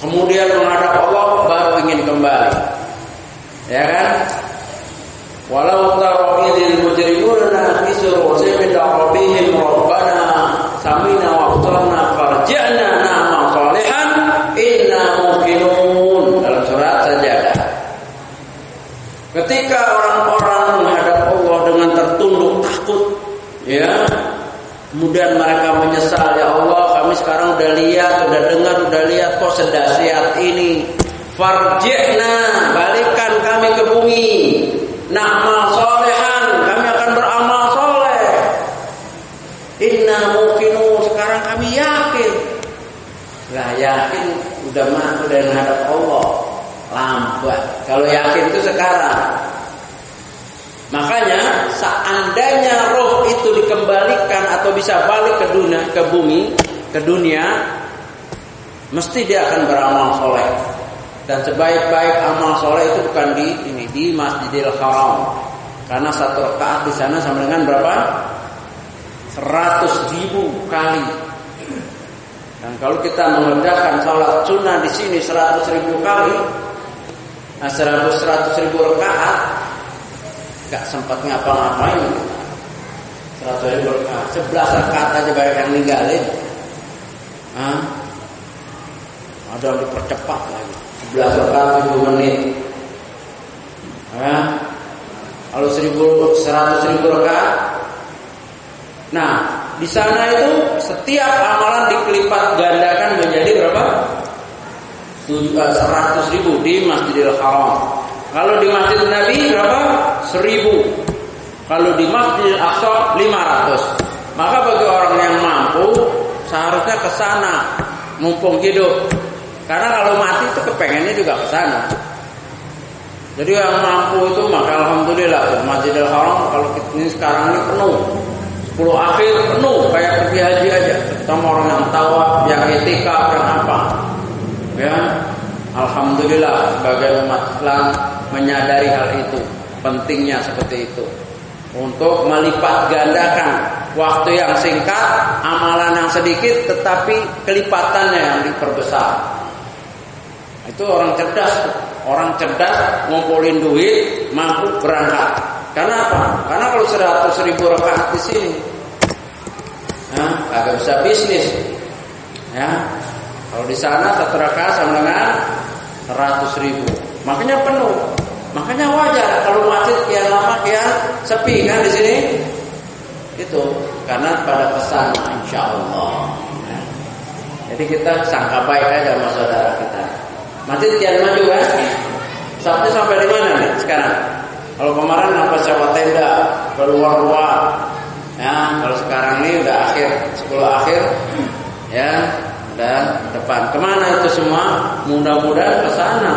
Kemudian menghadap Allah baru ingin kembali. Ya kan? Walau taro idil mujrimuna fi surusin rabbihim rabbana samina wa atarna farja'na na'mal salihan inna muqinun dalam surat sajadah. Ketika orang-orang menghadap Allah dengan tertunduk takut, ya, kemudian mereka menyesal, ya Allah, kami sekarang udah lihat, udah dengar, udah lihat kok sedasiat ini. Farji'na, balikan kami ke bumi. Na'mal solehan, kami akan beramal soleh. Inna mukinu, sekarang kami yakin. Lah yakin udah mah udah menghadap Allah. Lambat. Kalau yakin itu sekarang. Makanya seandainya roh itu dikembalikan atau bisa balik ke dunia, ke bumi, ke dunia, mesti dia akan beramal soleh. Dan sebaik-baik amal soleh itu bukan di ini di Masjidil Haram, karena satu rakaat di sana sama dengan berapa? 100 ribu kali. Dan kalau kita mengerjakan sholat sunnah di sini 100 ribu kali, nah 100 ribu rakaat, gak sempat ngapa-ngapain. 100 ribu rakaat, 11 rakaat aja banyak yang ninggalin. Hah? Ada yang dipercepat lagi. 11 rakaat 7 menit. Ya. Kalau 1000 100 ribu rakaat. Nah, di sana itu setiap amalan dikelipat gandakan menjadi berapa? 100 ribu di Masjidil Haram. Kalau di Masjid Nabi berapa? 1000. Kalau di Masjidil Aqsa 500. Maka bagi orang yang mampu seharusnya ke sana mumpung hidup. Karena kalau mati itu kepengennya juga ke sana. Jadi yang mampu itu maka alhamdulillah Masjidil Haram kalau ini sekarang ini penuh. 10 akhir penuh kayak pergi haji aja. Terutama orang yang tawaf, yang etika, yang apa. Ya, alhamdulillah sebagai umat Islam menyadari hal itu, pentingnya seperti itu. Untuk melipat gandakan waktu yang singkat, amalan yang sedikit tetapi kelipatannya yang diperbesar. Itu orang cerdas, orang cerdas ngumpulin duit, mampu berangkat. Karena apa? Karena kalau 100 ribu rakaat di sini, nah, agak bisa bisnis. Ya, kalau di sana satu rakaat sama dengan 100 ribu, makanya penuh. Makanya wajar kalau masjid kian lama kian sepi kan di sini. Itu karena pada pesan insya Allah. Ya. Jadi kita sangka baik aja sama saudara kita. Masjid kian maju kan? Sabtu sampai di mana nih sekarang? Kalau kemarin apa sewa tenda keluar-luar, ya kalau sekarang ini udah akhir 10 akhir, ya udah depan. Ke mana itu semua? Mudah-mudahan ke sana.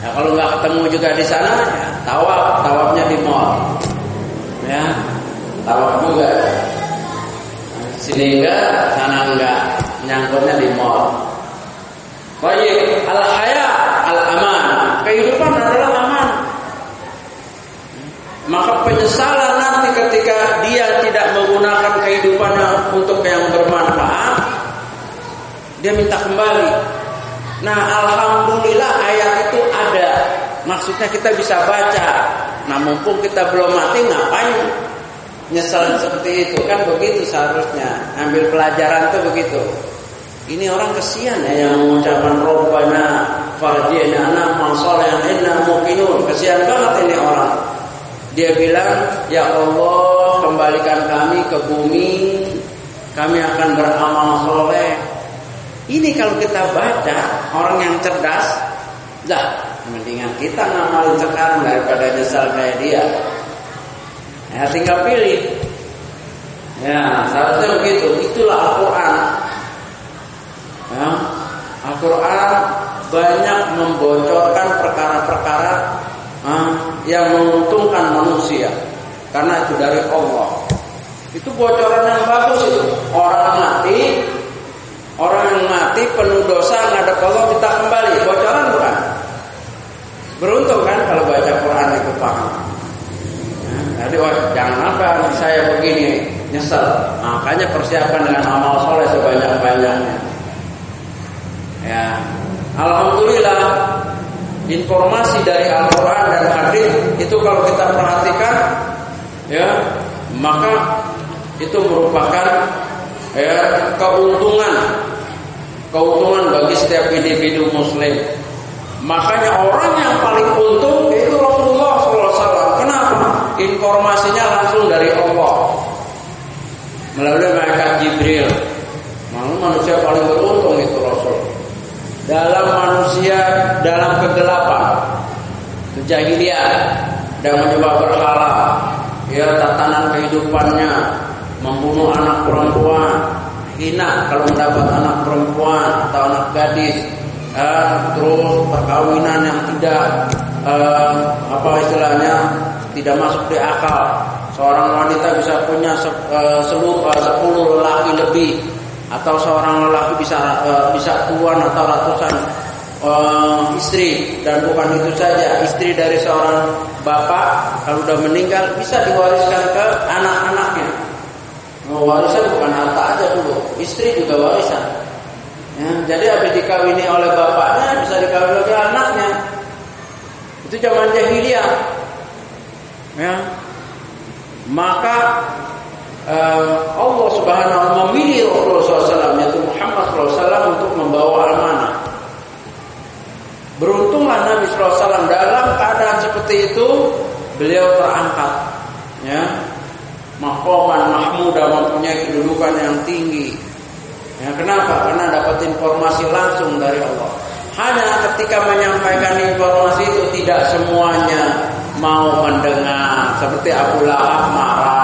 Ya kalau nggak ketemu juga di sana, ya, tawaf, tawafnya di mall, ya tawaf juga. Sini enggak, sana enggak, nyangkutnya di mall. Baik, al haya al aman. Kehidupan adalah aman. Maka penyesalan nanti ketika dia tidak menggunakan kehidupannya untuk yang bermanfaat, dia minta kembali. Nah, alhamdulillah ayat itu ada. Maksudnya kita bisa baca. Nah, mumpung kita belum mati, ngapain nyesal seperti itu? Kan begitu seharusnya. Ambil pelajaran tuh begitu. Ini orang kesian ya yang mengucapkan Robbana farjina amal soleh inna muqinun. Kesian banget ini orang. Dia bilang, "Ya Allah, kembalikan kami ke bumi. Kami akan beramal soleh." Ini kalau kita baca orang yang cerdas, lah mendingan kita ngamalin sekarang daripada nyesal kayak dia. Ya tinggal pilih. Ya seharusnya begitu. Itulah Al-Quran. Ya, Al-Quran banyak membocorkan perkara-perkara ah, yang menguntungkan manusia karena itu dari Allah. Itu bocoran yang bagus itu. Orang mati, orang yang mati penuh dosa ngadep Allah kita kembali. Bocoran bukan? Beruntung kan kalau baca Quran itu paham. Jadi wah, jangan apa saya begini nyesel. Makanya persiapan dengan amal soleh sebanyak-banyaknya. Ya, alhamdulillah informasi dari Al-Quran dan hadis itu kalau kita perhatikan ya maka itu merupakan ya keuntungan keuntungan bagi setiap individu muslim. Makanya orang yang paling untung itu Rasulullah SAW kenapa? Informasinya langsung dari Allah. Melalui malaikat Jibril. Malu manusia paling beruntung dalam manusia dalam kegelapan. Kejahilian dan menyebab berhala ya tatanan kehidupannya membunuh anak perempuan. Hina kalau mendapat anak perempuan atau anak gadis. Eh, terus perkawinan yang tidak eh, apa istilahnya tidak masuk di akal. Seorang wanita bisa punya se, eh, eh, sepuluh lelaki lebih atau seorang lelaki bisa uh, bisa tuan atau ratusan uh, istri. Dan bukan itu saja istri dari seorang bapak kalau sudah meninggal bisa diwariskan ke anak-anaknya. Oh, warisan bukan harta aja dulu istri juga warisan. Ya, jadi habis dikawini oleh bapaknya bisa dikawin oleh anaknya. Itu zaman jahiliyah. Ya. Maka uh, Allah Subhanahu wa memilih Rasulullah SAW yaitu Muhammad SAW untuk membawa amanah. Beruntunglah Nabi SAW dalam keadaan seperti itu beliau terangkat, ya, mahkoman mahmuda mempunyai kedudukan yang tinggi. Ya, kenapa? Karena dapat informasi langsung dari Allah. Hanya ketika menyampaikan informasi itu tidak semuanya mau mendengar. Seperti Abu Lahab marah,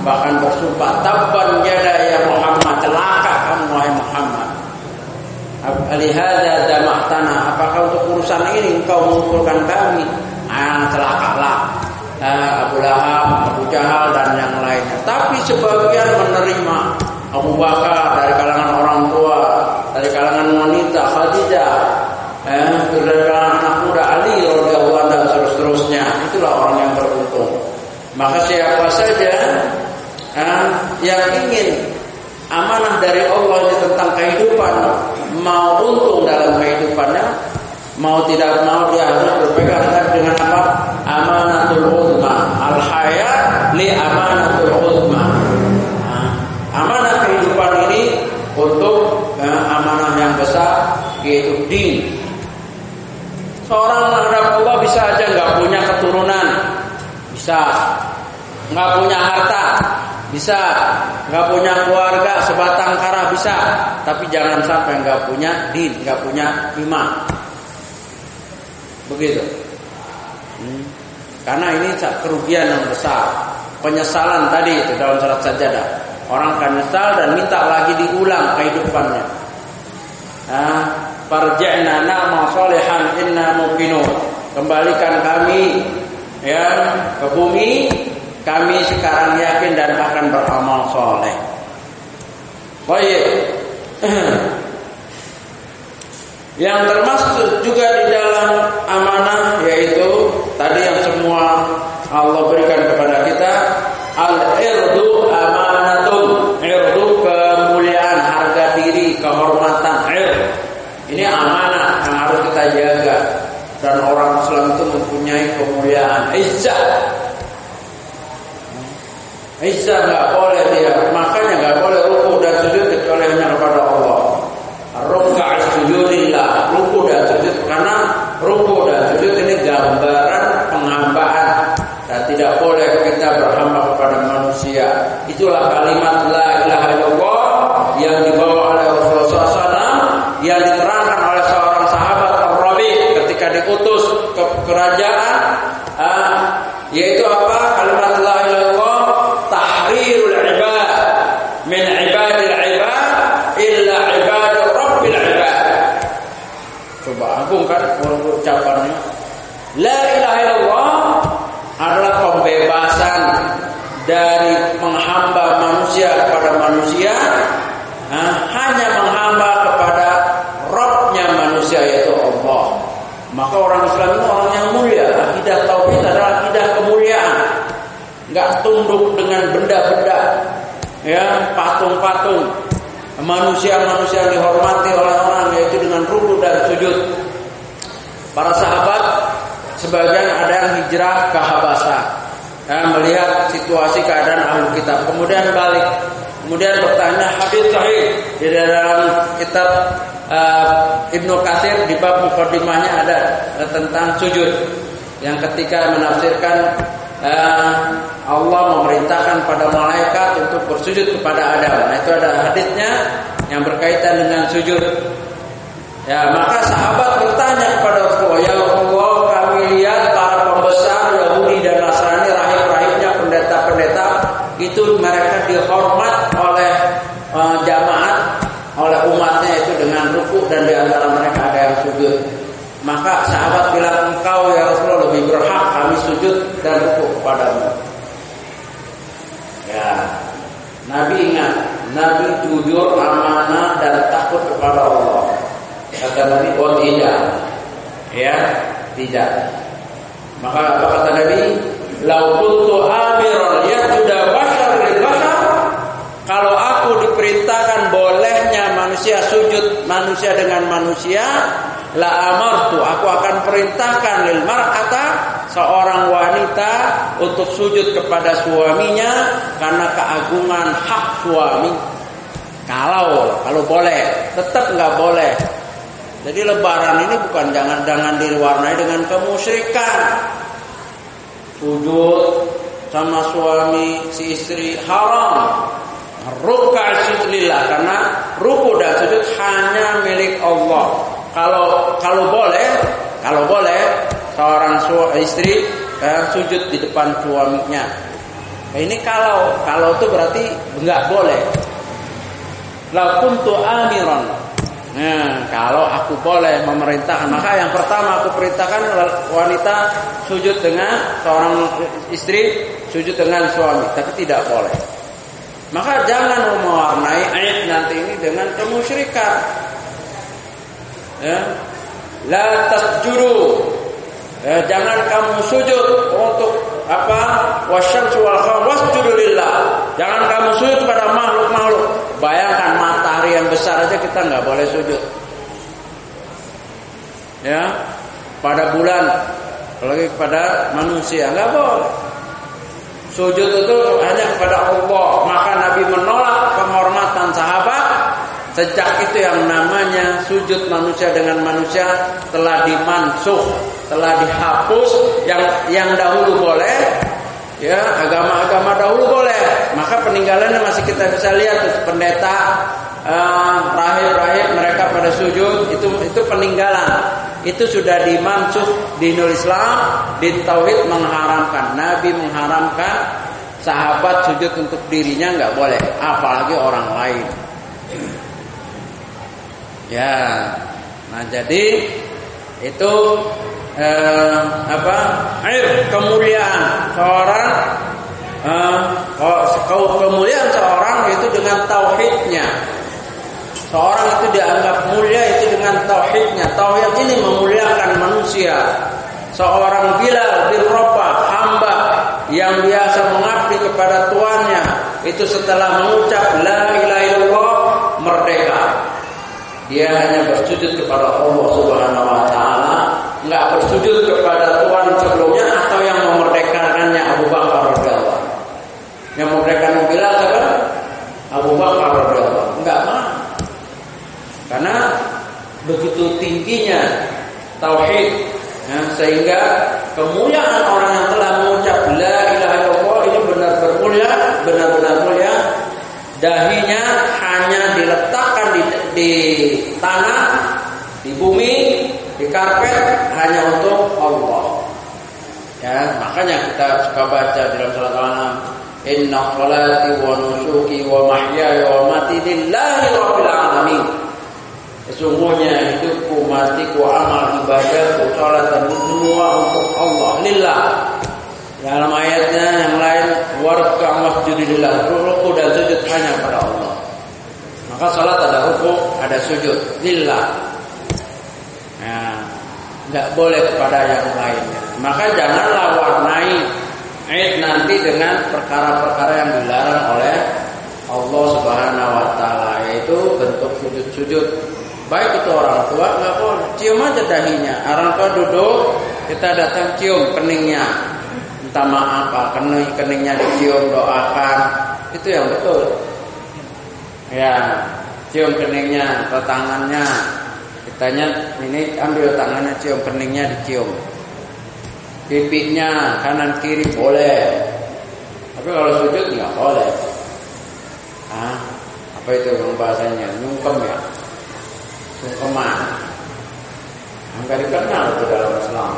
bahkan bersumpah tabban yada ya Muhammad celaka kamu wahai Muhammad. Alihada damahtana apakah untuk urusan ini engkau mengumpulkan kami? Ah celakalah ah, Abu Lahab Abu Jahal dan yang lainnya. Tapi sebagian menerima Abu Bakar dari kalangan orang tua dari kalangan wanita Khadijah eh, dari kalangan anak muda Ali radhiyallahu dan seterusnya. Itulah orang yang beruntung maka siapa saja yang ingin amanah dari Allah tentang kehidupan mau untung dalam kehidupannya mau tidak mau dia harus berpegang dengan apa? Amanatul uzma al hayat li amanatul nah, amanah kehidupan ini untuk amanah yang besar yaitu din. Seorang menghadap Allah bisa aja nggak punya keturunan. Bisa. Nggak punya harta bisa. Nggak punya keluarga sebatang kara bisa. Tapi jangan sampai nggak punya din nggak punya iman begitu. Hmm. karena ini kerugian yang besar. Penyesalan tadi itu dalam surat sajadah. Orang akan nyesal dan minta lagi diulang kehidupannya. Farja'na na'mal inna muqinun. Kembalikan kami ya ke bumi kami sekarang yakin dan akan beramal soleh. Baik. [CLEARS THROAT] Yang termasuk juga di dalam amanah yaitu tadi yang semua Allah berikan kepada kita al-irdu amanatun. Irdu kemuliaan, harga diri, kehormatan. Ir. Ini amanah yang harus kita jaga. Dan orang Islam itu mempunyai kemuliaan. Izzah Isa nggak boleh dia, makanya nggak boleh ruku dan sujud kecuali hanya kepada Allah. Rukka sujudillah, ruku dan sujud karena ruku dan sujud ini gambaran penghambaan dan tidak boleh kita berhamba kepada manusia. Itulah kalimat la ilaha illallah yang dibawa oleh Rasulullah SAW yang diterangkan oleh seorang sahabat Ar-Rabi ketika diutus ke kerajaan, uh, yaitu apa kalimat la ilaha agung kan ucapannya. La ilaha illallah nggak tunduk dengan benda-benda, ya patung-patung, manusia-manusia yang dihormati oleh orang yaitu dengan ruku dan sujud. Para sahabat sebagian ada yang hijrah ke Habasa ya, melihat situasi keadaan ahli kitab. Kemudian balik kemudian bertanya hadis sahih? Di dalam kitab uh, Ibnu Katsir di bab mukadimahnya ada uh, tentang sujud. Yang ketika menafsirkan uh, Allah memerintahkan pada malaikat untuk bersujud kepada Adam. Nah itu ada hadisnya yang berkaitan dengan sujud. Ya maka sahabat bertanya kepada Rasulullah, ya Rasulullah kami lihat para pembesar Yahudi dan Nasrani rahib-rahibnya pendeta-pendeta itu mereka dihormat oleh uh, jamaat oleh umatnya itu dengan ruku dan di antara mereka ada yang sujud. Maka sahabat bilang engkau ya Rasulullah lebih berhak kami sujud dan ruku kepadamu. Ya, Nabi ingat, Nabi jujur, amanah dan takut kepada Allah. Kata Nabi, oh tidak, ya tidak. Maka apa kata Nabi? Lau kuntu amiran sudah bashar lil. Kalau aku diperintahkan bolehnya manusia sujud manusia dengan manusia, la amartu aku akan perintahkan lil mar'ata seorang wanita untuk sujud kepada suaminya karena keagungan hak suami. Kalau kalau boleh, tetap nggak boleh. Jadi lebaran ini bukan jangan jangan diwarnai dengan kemusyrikan. Sujud sama suami si istri haram. Ruk'a sujudillah karena ruku dan sujud hanya milik Allah. Kalau kalau boleh, kalau boleh seorang istri eh, sujud di depan suaminya. Nah, ini kalau kalau itu berarti nggak boleh. La kuntu amiran Nah, kalau aku boleh memerintahkan, maka yang pertama aku perintahkan wanita sujud dengan seorang istri sujud dengan suami, tapi tidak boleh. Maka jangan mewarnai ayat nanti ini dengan kemusyrikan. Ya. La. Ya, jangan kamu sujud untuk apa? Wasyamsu wal wasjudu lillah. Jangan kamu sujud pada makhluk-makhluk. Bayangkan matahari yang besar aja kita nggak boleh sujud. Ya, pada bulan, apalagi kepada manusia nggak boleh. Sujud itu hanya kepada Allah. Maka Nabi menolak. Sejak itu yang namanya sujud manusia dengan manusia telah dimansuh, telah dihapus. Yang yang dahulu boleh, ya agama-agama dahulu boleh. Maka peninggalannya masih kita bisa lihat pendeta rahib-rahib uh, mereka pada sujud itu itu peninggalan itu sudah dimansuh di Nur Islam di Tauhid mengharamkan Nabi mengharamkan sahabat sujud untuk dirinya nggak boleh apalagi orang lain ya nah jadi itu eh, apa air kemuliaan seorang eh, kemuliaan seorang itu dengan tauhidnya Seorang itu dianggap mulia itu dengan tauhidnya. Tauhid ini memuliakan manusia. Seorang Bilal bin Rabah, hamba yang biasa mengabdi kepada tuannya, itu setelah mengucap la ilaha illallah merdeka. Dia hanya bersujud kepada Allah Subhanahu wa taala, enggak bersujud kepada tuan sebelumnya atau yang memerdekakannya Abu Bakar radhiyallahu Yang memerdekakan Bilal siapa? Abu Bakar radhiyallahu Enggak mau. Karena begitu tingginya tauhid ya, sehingga kemuliaan orang yang telah mengucap la ilaha illallah ini benar bermulia, benar-benar mulia. Dahinya hanya diletakkan di, tanah, di bumi, di karpet hanya untuk Allah. Ya, makanya kita suka baca dalam salat al Inna salati wa nusuki wa mahyaya wa mati lillahi rabbil alamin. Sesungguhnya hidupku, matiku, amal ibadahku, salat dan semua untuk Allah lillah. Dalam ayatnya yang lain warka masjidillah, ruku dan sujud hanya pada Allah. Maka salat ada ruku, ada sujud lillah. Nah, boleh kepada yang lainnya. Maka janganlah warnai ayat nanti dengan perkara-perkara yang dilarang oleh Allah Subhanahu wa taala yaitu bentuk sujud-sujud. Baik itu orang tua nggak boleh cium aja dahinya. Orang tua duduk, kita datang cium keningnya. Minta maaf, apa kening keningnya dicium, doakan. Itu yang betul. Ya, cium keningnya atau tangannya. Kitanya ini ambil tangannya cium keningnya dicium. Pipinya kanan kiri boleh. Tapi kalau sujud nggak boleh. Ah, apa itu yang bahasanya? Nyungkem ya. Nyungkeman. Enggak dikenal itu dalam Islam.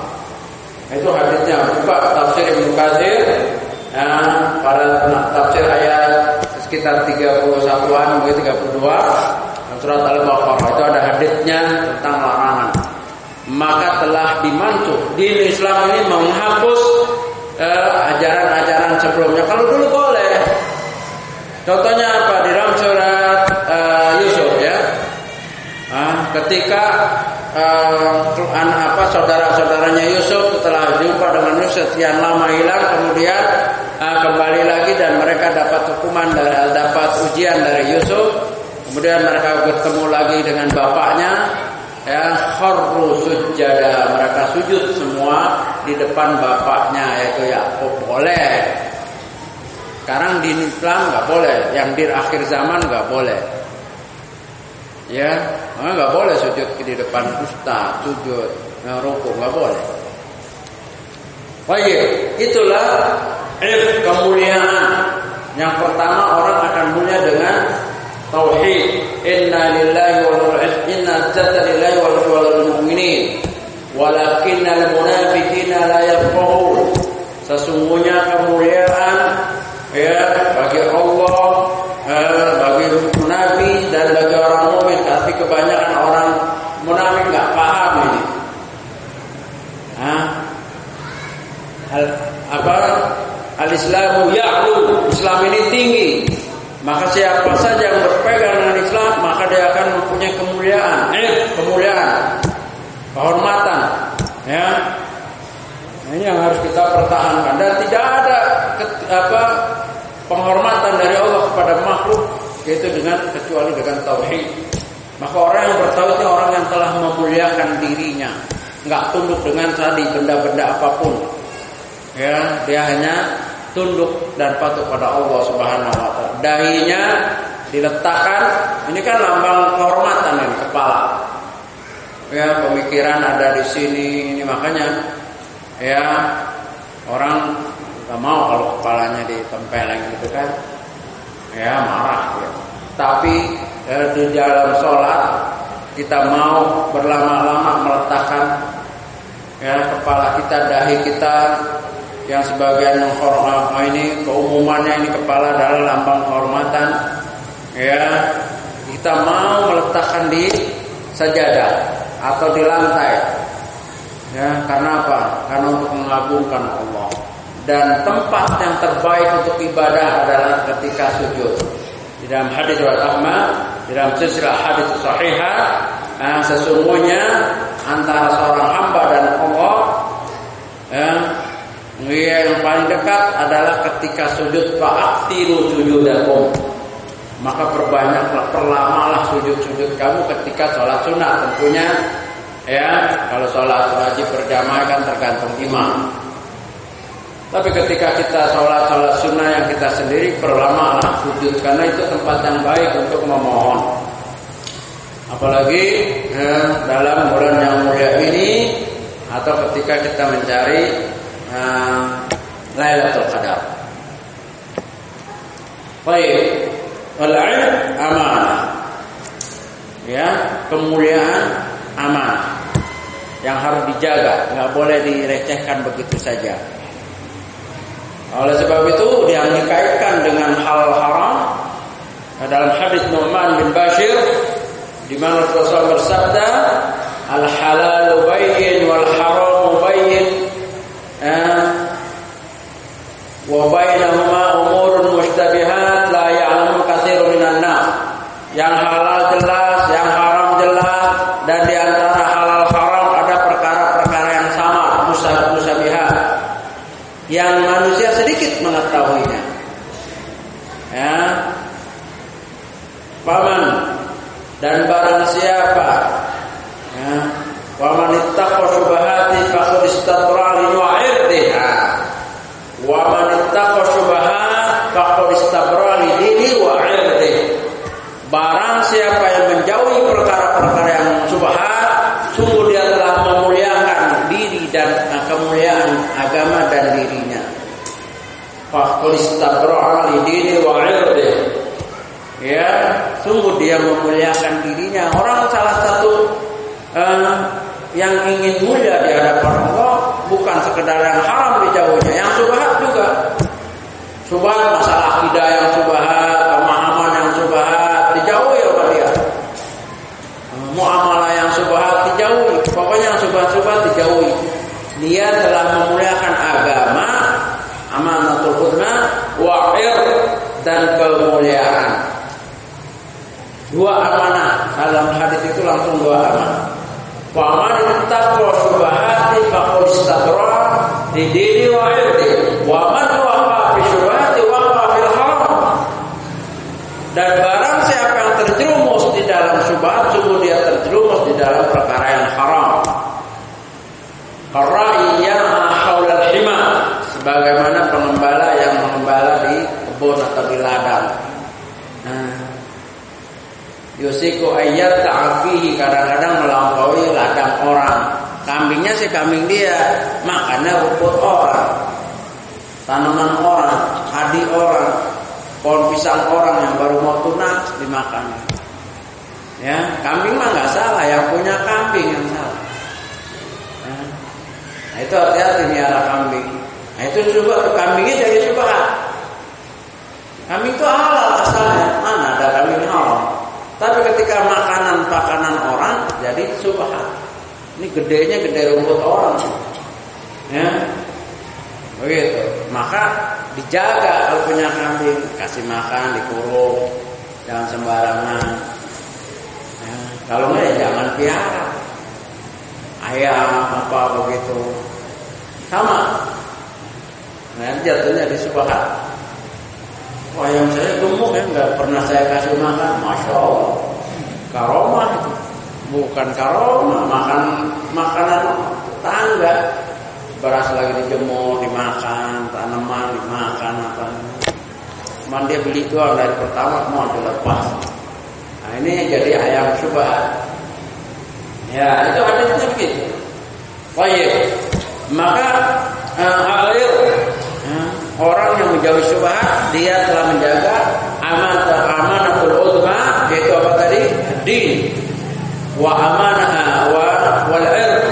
Itu hadisnya. Buka tafsir Ibnu Katsir ya, pada tafsir ayat sekitar 31-an, mungkin 32 surat Al-Baqarah itu ada hadisnya tentang larangan. Maka telah dimansuh di Islam ini menghapus eh, ajaran-ajaran sebelumnya. Kalau dulu boleh, Contohnya apa di dalam surat uh, Yusuf ya. Uh, ketika anak apa saudara-saudaranya Yusuf setelah jumpa dengan Yusuf sekian lama hilang kemudian uh, kembali lagi dan mereka dapat hukuman dari dapat ujian dari Yusuf. Kemudian mereka bertemu lagi dengan bapaknya. Ya kharru sujada mereka sujud semua di depan bapaknya yaitu Yakub boleh. Sekarang di Islam nggak boleh, yang di akhir zaman nggak boleh. Ya, nggak boleh sujud di depan ustaz, sujud, ngerukuk nggak boleh. Baik, itulah ilmu kemuliaan. Yang pertama orang akan mulia dengan tauhid. Inna lillahi wa inna zata lillahi wa lil mu'minin. Walakinnal munafiqina la yafqahun. Sesungguhnya kemuliaan ya bagi Allah eh, bagi nabi dan bagi orang mukmin tapi kebanyakan orang munafik nggak paham ini Hah? Al, apa al-islamu ya'lu Islam ini tinggi maka siapa saja yang berpegang dengan Islam maka dia akan mempunyai kemuliaan eh kemuliaan kehormatan ya nah, ini yang harus kita pertahankan dan tidak ada apa penghormatan dari Allah kepada makhluk yaitu dengan kecuali dengan tauhid. Maka orang yang bertauhid itu orang yang telah memuliakan dirinya, nggak tunduk dengan tadi benda-benda apa pun. Ya, dia hanya tunduk dan patuh pada Allah Subhanahu wa taala. Dahinya diletakkan, ini kan lambang kehormatan yang kepala. Ya, pemikiran ada di sini, ini makanya ya orang Gak mau kalau kepalanya ditempeleng gitu kan. Ya marah ya. Tapi eh, di dalam sholat kita mau berlama-lama meletakkan ya kepala kita, dahi kita yang sebagian menghormat ini keumumannya ini kepala adalah lambang kehormatan ya kita mau meletakkan di sajadah atau di lantai ya karena apa karena untuk mengagungkan Allah dan tempat yang terbaik untuk ibadah adalah ketika sujud. Di dalam hadis riwayat Ahmad, di dalam silsilah hadis sahihah, nah, sesungguhnya antara seorang hamba dan Allah ya, yang paling dekat adalah ketika sujud fa'aktiru sujudakum. Maka perbanyaklah, perlamalah sujud-sujud kamu ketika sholat sunat tentunya ya kalau sholat wajib berjamaah kan tergantung imam tapi ketika kita sholat-sholat sunnah yang kita sendiri perlamalah sujud karena itu tempat yang baik untuk memohon. Apalagi eh, dalam bulan yang mulia ini atau ketika kita mencari eh, Lailatul Qadar. Baik, al amanah. Ya, kemuliaan amanah yang harus dijaga, nggak boleh direcehkan begitu saja. Oleh sebab itu dia dikaitkan dengan hal haram. Dalam hadis Nu'man bin Bashir di mana Rasulullah bersabda al halal bayyin wal haram bayyin. Eh, wa bainahuma umurun mushtabihat la ya'lamu katsirun minan nas yang halal jelas yang haram jelas dan di antara halal haram ada perkara-perkara yang sama musabihat yang manusia dia sedikit mengetahuinya. Ya. Paman dan barang siapa ya, wa man ittaqa syubahati faqad istatra li wa'irdiha. Wa man ittaqa syubahat faqad istabra li dini wa Barang siapa yang menjauhi perkara-perkara yang subhat, sungguh dia telah memuliakan diri dan kemuliaan agama dan dirinya. Faqul istabra'a li dini wa 'irdi. Ya, sungguh dia memuliakan dirinya. Orang salah satu uh, yang ingin mulia di hadapan Allah bukan sekedar yang haram dijauhnya, yang subhat juga. Subhat masalah akidah yang subhat, pemahaman yang subhat dijauhi oleh dia. Muamalah yang subhat dijauhi, pokoknya yang subhat-subhat dijauhi. Dia telah memuliakan agama, amanatul hudna, wa'ir dan kemuliaan. Dua amanah dalam hadis itu langsung dua amanah. Wa man taqwa syubahati faqad istabra di dini wa irdi. Wa man fi syubahati waqa fil haram. Dan barang siapa yang terjerumus di dalam syubhat, sungguh dia terjerumus di dalam perkara yang haram. Qara'iyya haulal hima sebagaimana pengembala yang mengembala di kebun atau di ladang. Nah, yusiku ayat ta'afihi kadang-kadang melampaui ladang orang. Kambingnya sih kambing dia, makannya rumput orang. Tanaman orang, hadi orang, pohon pisang orang yang baru mau tunas dimakan. Ya, kambing mah nggak salah, yang punya kambing yang salah. Nah, itu hati-hati miara kambing. Nah, itu juga kambingnya jadi subhat. Kambing itu halal asalnya. Mana ada kambing? Tapi ketika makanan pakanan orang jadi subhat. Ini gedenya gede rumput orang. Ya. Begitu. Maka dijaga kalau punya kambing, kasih makan, dikurung, jangan sembarangan. Ya. Kalau enggak ya jangan piara ayam apa begitu sama nah jatuhnya di subhat ayam saya gemuk ya nggak pernah saya kasih makan masya allah karomah itu bukan karomah makan makanan tangga beras lagi dijemur dimakan tanaman dimakan apa Man dia beli doang dari pertama mau dilepas. Nah ini jadi ayam subhat. Ya, itu hadisnya begitu. Baik. Maka uh, alir uh, orang yang menjauhi syubhat dia telah menjaga amanah amanatul ulama yaitu apa tadi? Din wa amanah wa wal ir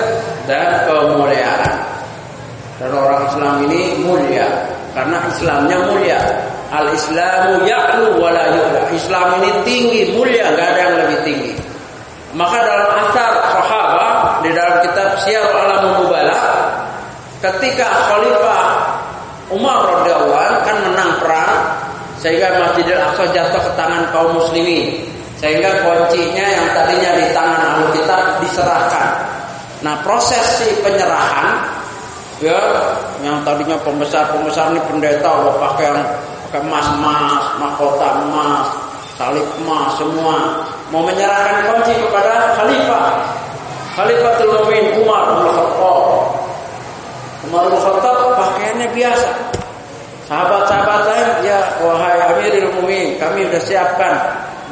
dan kemuliaan. Dan orang Islam ini mulia karena Islamnya mulia. Al Islamu ya'lu wa la Islam ini tinggi, mulia, enggak ada yang lebih tinggi. Maka dalam asar sahabat di dalam kitab Syiar Alam Mubala ketika Khalifah Umar radhiyallahu kan menang perang sehingga Masjidil Aqsa jatuh ke tangan kaum muslimin. Sehingga kuncinya yang tadinya di tangan ahli kitab diserahkan. Nah, proses si penyerahan ya yang tadinya pembesar-pembesar ini pendeta udah pakai yang pakai emas-emas, mahkota emas, salib emas semua. Mau menyerahkan kunci kepada khalifah. Khalifatul Mu'min Umar bin Khattab. Umar bin Khattab pakaiannya biasa sahabat-sahabat lain ya wahai Amirul Mu'min kami sudah siapkan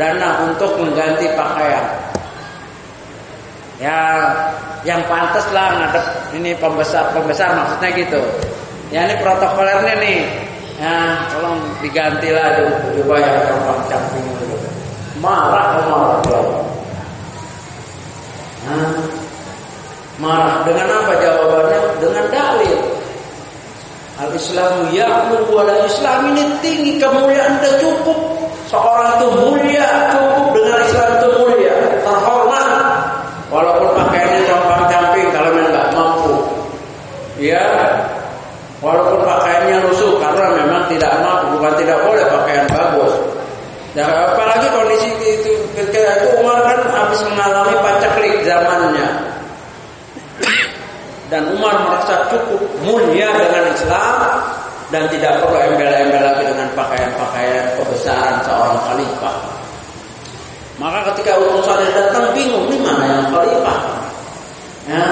dana untuk mengganti pakaian ya yang pantas lah ngadep ini pembesar pembesar maksudnya gitu ya ini protokolernya nih Ya, tolong digantilah yang terbang camping dulu. Marah marah Nah, marah dengan apa jawabannya? Dengan dalil. Al Islamu ya'mur wa Islam ini tinggi kemuliaan sudah cukup. Seorang itu mulia cukup dengan Islam itu mulia, terhormat. Walaupun pakaiannya compang camping kalau memang nggak mampu. Ya, Walaupun pakaiannya rusuh karena memang tidak mampu, bukan tidak boleh pakaian bagus. Dan apalagi kondisi itu ketika itu Umar kan habis mengalami pacaklik zamannya. Dan Umar merasa cukup mulia Islam dan tidak perlu embel-embel lagi dengan pakaian-pakaian kebesaran seorang khalifah. Maka ketika utusan datang bingung, ini mana yang khalifah? Ya,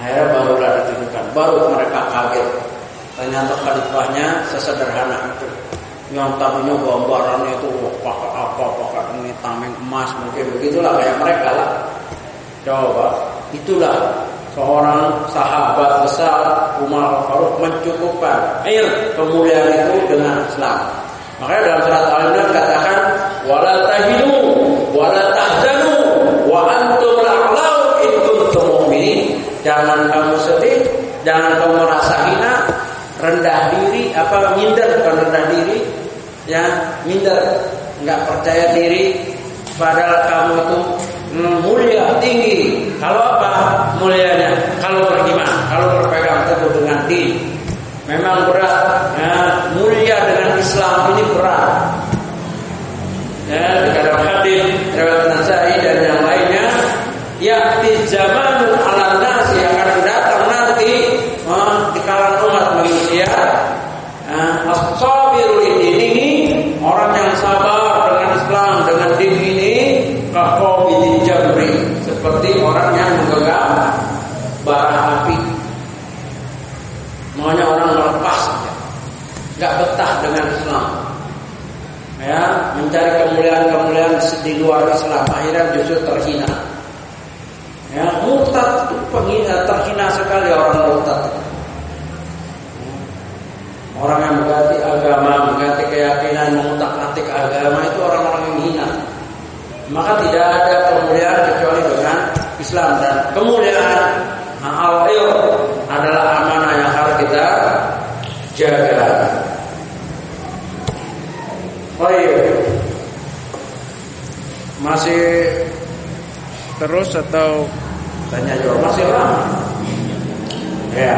akhirnya barulah ditunjukkan, baru mereka kaget. Ternyata khalifahnya sesederhana itu. Yang tadinya gambarannya itu pakai apa, pakai ini tameng emas mungkin begitulah kayak mereka lah. Coba, itulah seorang sahabat besar Umar Faruq mencukupkan air kemuliaan itu dengan Islam. Makanya dalam surat Al-Imran katakan wala tahinu wala tahzanu wa antum la'lau in kuntum mu'minin. Jangan kamu sedih, jangan kamu merasa hina, rendah diri apa minder bukan rendah diri ya minder nggak percaya diri padahal kamu itu mulia tinggi. Kalau apa mulianya? Kalau beriman, kalau berpegang teguh dengan din. Memang berat. 这个东西。Terus atau tanya jawab masih lama? Ya.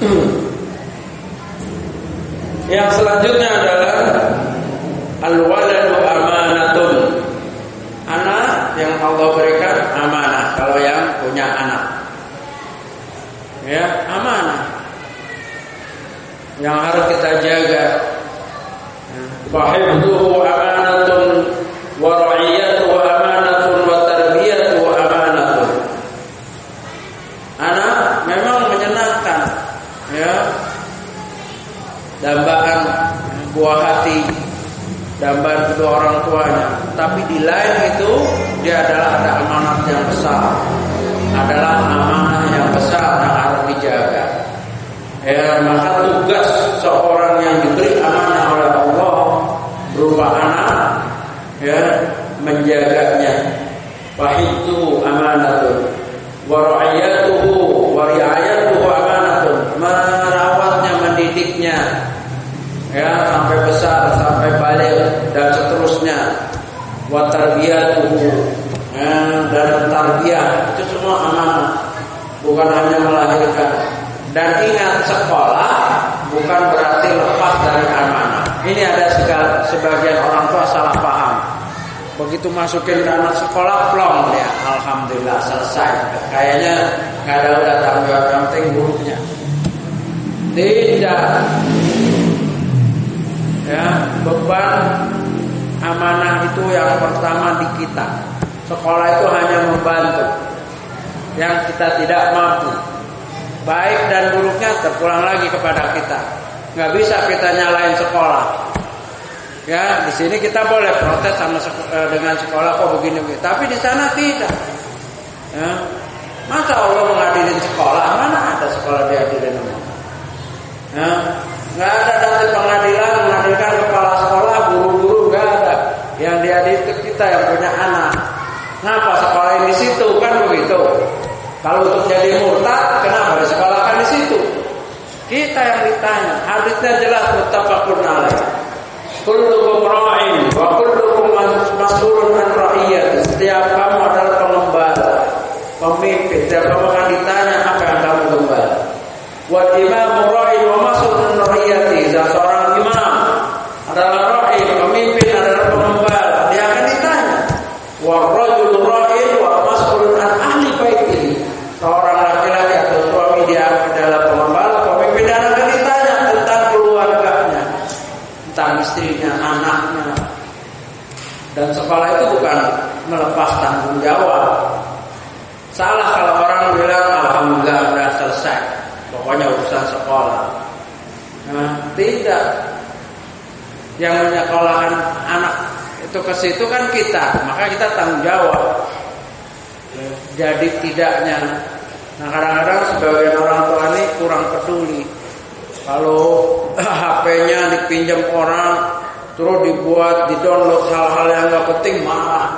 [CLEARS THROAT] Yang selanjutnya adalah Al-waladu amanatun. Anak yang Allah berikan amanah kalau yang punya anak. Ya, amanah. Yang harus kita jaga. Fahibduhu amanatun maka tugas seorang yang diberi amanah oleh Allah berupa anak ya menjaganya. Fahidu amanatun. Wa ra'ayatuhu wa ri'ayatuhu amanatun. Merawatnya, mendidiknya. Ya sampai besar sampai balik dan seterusnya. Wa tarbiyatuhu. Ya, dan tarbiyah. Itu semua amanah. Bukan hanya melahirkan. Dan ingat sekolah bukan berarti lepas dari amanah. Ini ada segala, sebagian orang tua salah paham begitu masukin anak sekolah plong. Ya alhamdulillah selesai. Kayaknya nggak ada udah tanggung jawab yang penting gurunya. Tidak. Ya beban amanah itu yang pertama di kita. Sekolah itu hanya membantu. Yang kita tidak mampu. Baik dan buruknya terpulang lagi kepada kita. Nggak bisa kita nyalain sekolah ya di sini kita boleh protes sama dengan sekolah kok begini begini tapi di sana tidak ya masa Allah mengadilin sekolah mana ada sekolah diadilin Allah ya Nggak ada nanti pengadilan mengadilkan kepala sekolah, guru-guru nggak ada. Yang diadil itu kita yang punya anak. Kenapa sekolah di situ kan begitu? Kalau untuk jadi murtad, kenapa disekolahkan di situ? Kita yang ditanya. Hadisnya jelas muttafaqun alaih. Kullukum ra'in wa kullukum mas'ulun an ra'iyat. Setiap kamu adalah pengembala, pemimpin. Setiap kamu akan ditanya apa yang kamu gembala. Wa imamu ra'in wa mas'ulun ra'iyati. Dan seorang imam adalah ra'in, pemimpin adalah pengembala. Dia akan ditanya. Wa rajul ra'in wa mas'ulun an ahli baiti. Seorang laki-laki atau suami dia adalah pengembala sekolah. Nah, tidak. Yang menyekolahkan anak itu ke situ kan kita, maka kita tanggung jawab. Jadi tidaknya. Nah kadang-kadang sebagian orang tua ini kurang peduli. Kalau [LAUGHS] HP-nya dipinjam orang, terus dibuat, di-download hal-hal yang nggak penting, marah.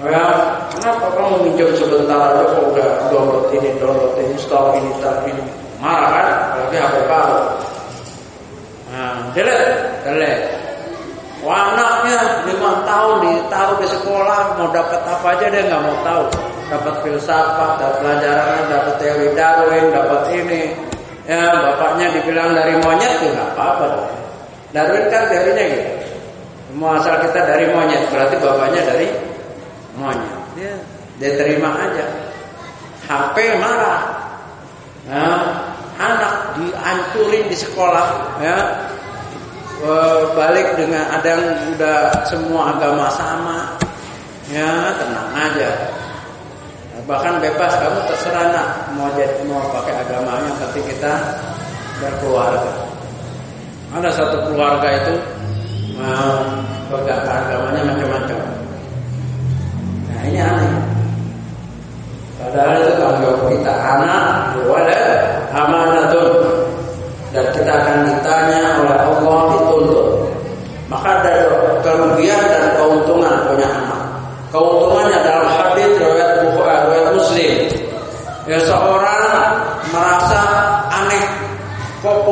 Ya, kenapa kamu minjem sebentar aja kok udah download ini, download ini, install ini, install ini. Marah kan? Apalagi HP baru. Delete. Wah, anaknya lima tahun ditaruh di sekolah, mau dapat apa aja dia nggak mau tahu. Dapat filsafat, dapat pelajaran, dapat teori Darwin, dapat ini. Ya, bapaknya dibilang dari monyet tuh nggak apa-apa. Darwin kan teorinya gitu. Semua asal kita dari monyet, berarti bapaknya dari monyet. Dia, dia terima aja. HP marah. Nah, anak dihancurin di sekolah, ya. Balik dengan ada yang udah semua agama sama, ya tenang aja. Bahkan bebas kamu terserah nak mau jadi mau pakai agamanya, tapi kita berkeluarga. Ada satu keluarga itu pegang agamanya macam-macam. Nah ini aneh. Padahal itu tanggung kita anak wala amanatun dan kita akan ditanya oleh Allah dituntut. Maka ada kerugian dan keuntungan punya anak. Keuntungannya dalam hadis riwayat Bukhari riwayat Muslim. Ya seorang merasa aneh kok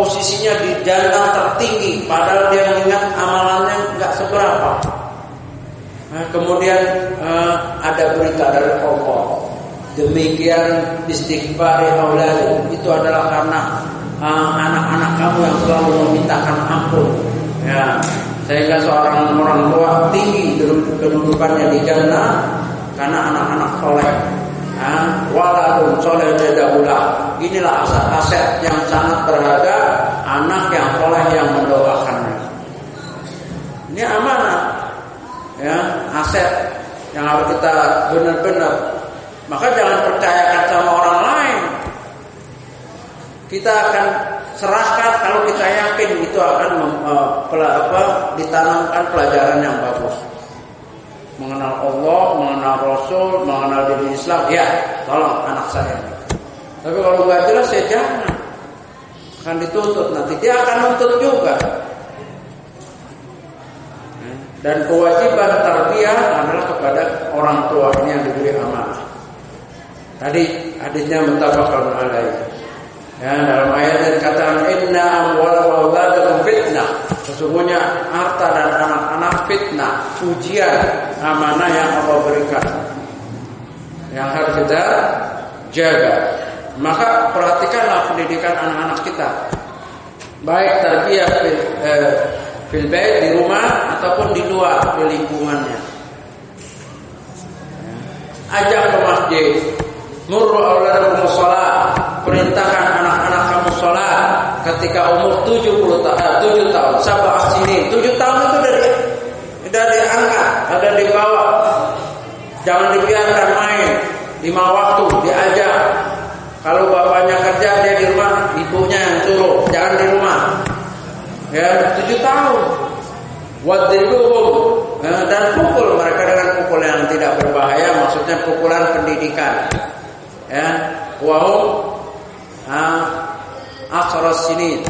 jantung tertinggi. Padahal dia mengingat amalannya nggak seberapa. Nah, kemudian uh, ada berita dari Allah demikian istighfar aulad itu adalah karena anak-anak uh, kamu yang selalu memintakan ampun. Ya sehingga seorang orang tua tinggi kedudukannya di jannah karena anak-anak soleh. Ya, waladun soleh jadaulah inilah aset-aset yang sangat berharga anak yang soleh yang mendoakannya ini amanah ya aset yang harus kita benar-benar maka jangan percayakan sama orang lain. Kita akan serahkan kalau kita yakin itu akan uh, apa, ditanamkan pelajaran yang bagus. Mengenal Allah, mengenal Rasul, mengenal diri Islam, ya tolong anak saya. Tapi kalau nggak jelas ya jangan. Akan dituntut nanti dia akan nuntut juga. Dan kewajiban tarbiyah adalah kepada orang tua ini yang diberi amanah. Tadi hadisnya muttafaqun alaih. Ya, dalam ayat dikatakan inna amwal wa auladakum fitnah. Sesungguhnya harta dan anak-anak fitnah, ujian amanah yang Allah berikan. Yang harus kita jaga. Maka perhatikanlah pendidikan anak-anak kita. Baik tarbiyah fil, eh, fil di rumah ataupun di luar di lingkungannya. Ajak ke masjid, Murru auladakum sholat. Perintahkan anak-anak kamu sholat ketika umur 70 tahun, 7 tahun, sabah sini. 7 tahun itu dari dari diangkat, ada dibawa. Jangan dibiarkan main lima waktu diajak. Kalau bapaknya kerja dia di rumah, ibunya yang suruh, jangan di rumah. Ya, 7 tahun. Wadribuhum. Ya, dan pukul mereka dengan pukul yang tidak berbahaya, maksudnya pukulan pendidikan. Ya wahum asras sinin.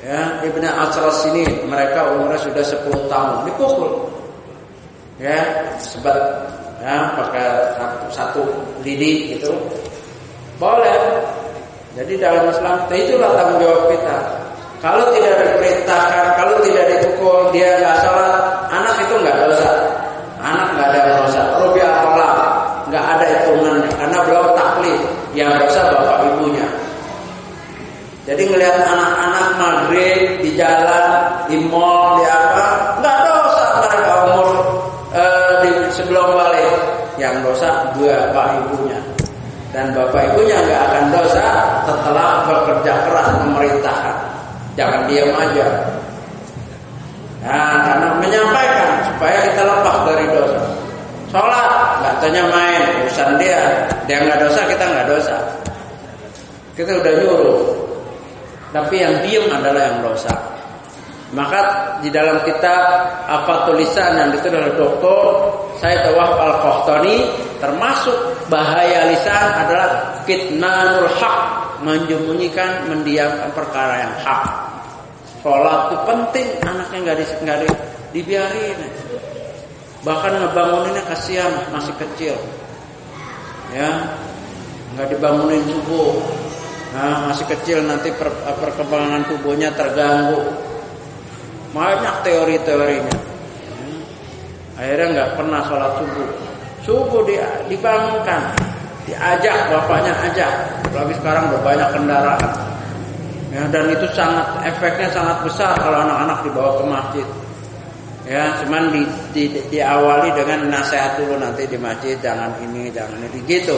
Ya ibnu asras sinin mereka umurnya sudah 10 tahun. Dipukul. Ya sebab ya pakai satu, satu lidi itu boleh jadi dalam Islam itulah tanggung jawab kita kalau tidak diperintahkan kalau tidak dipukul dia nggak salah anak itu nggak dosa anak nggak ada dosa rupiah nggak ada hitungannya karena beliau taklid yang dosa bapak ibunya. Jadi ngelihat anak-anak maghrib di jalan, di mall, di apa, nggak dosa mereka umur eh, di sebelum balik. Yang dosa dua bapak. Dan bapak ibunya nggak akan dosa setelah bekerja keras pemerintahan. Jangan diam aja. Nah, karena menyampaikan supaya kita lepas dari dosa. Sholat, katanya main, urusan dia. Dia nggak dosa, kita nggak dosa. Kita udah nyuruh. Tapi yang diem adalah yang dosa. Maka di dalam kitab apa tulisan yang ditulis oleh dokter saya Tawaf al qahtani termasuk bahaya lisan adalah kitmanul hak menyembunyikan mendiamkan perkara yang hak. Sholat itu penting anaknya nggak di, nggak di, dibiarin. Bahkan ngebanguninnya kasihan masih kecil. Ya, nggak dibangunin subuh. Nah, masih kecil nanti per, perkembangan tubuhnya terganggu banyak teori-teorinya. Akhirnya nggak pernah sholat subuh. Subuh dia dibangunkan, diajak bapaknya ajak. Lagi sekarang udah banyak kendaraan. Ya, dan itu sangat efeknya sangat besar kalau anak-anak dibawa ke masjid. Ya, cuman di, di, diawali dengan nasihat dulu nanti di masjid jangan ini, jangan ini gitu.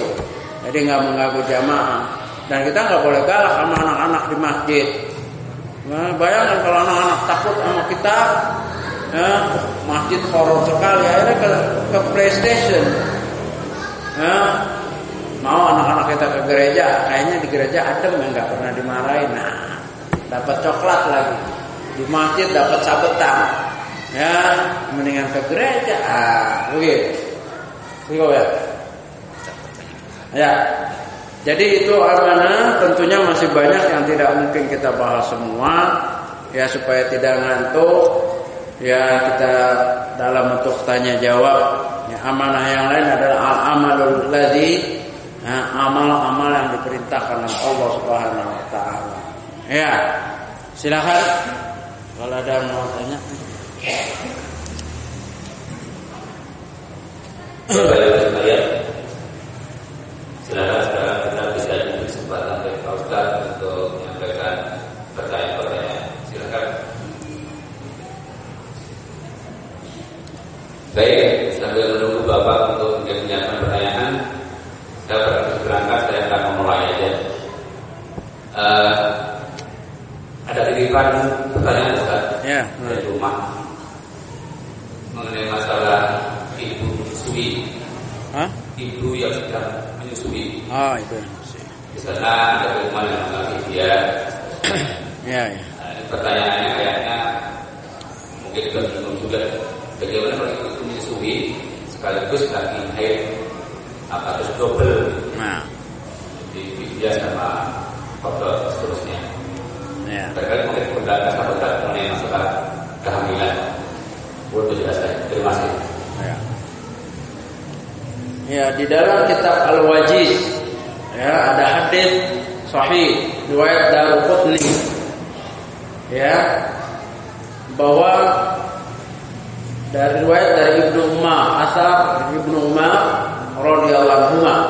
Jadi nggak mengganggu jamaah. Dan kita nggak boleh galak sama anak-anak di masjid. Nah, bayangkan kalau anak-anak takut sama kita, ya, masjid horor sekali, akhirnya ke, ke PlayStation. Ya, mau anak-anak kita ke gereja, kayaknya di gereja adem yang nggak pernah dimarahin. Nah, dapat coklat lagi. Di masjid dapat sabetan. Ya, mendingan ke gereja. Ah, begitu. Begitu ya. Ya, jadi itu amanah tentunya masih banyak yang tidak mungkin kita bahas semua ya supaya tidak ngantuk ya kita dalam bentuk tanya jawab ya, amanah yang lain adalah al-amalul ladzi ya, amal-amal yang diperintahkan oleh Allah Subhanahu wa taala. Ya. Silakan kalau ada yang mau tanya. Bapak Silakan sekarang kita bisa diberi kesempatan dari Pak Ustaz untuk menyampaikan pertanyaan-pertanyaan. Silakan. Baik, sambil menunggu Bapak untuk menyiapkan pertanyaan, saya berangkat saya akan memulai aja. Uh, ada titipan pertanyaan Ustaz ya, dari rumah mengenai masalah ibu sui, Hah? ibu yang sedang menyusui. Oh, itu. Di sana ada rumah yang mengalami dia. Ya, ya. Nah, pertanyaannya kayaknya mungkin juga juga. Bagaimana kalau menyusui sekaligus lagi haid apa terus double Nah, di dia sama faktor seterusnya. ya. Terkait mungkin pendapat atau tidak mengenai masalah kehamilan. Boleh dijelaskan. Terima kasih. Ya. Ya, di dalam kitab Al-Wajiz ya ada hadis sahih riwayat Daruqutni ya bahwa dari riwayat dari Ibnu Umar, asar Ibnu Umar radhiyallahu anhu.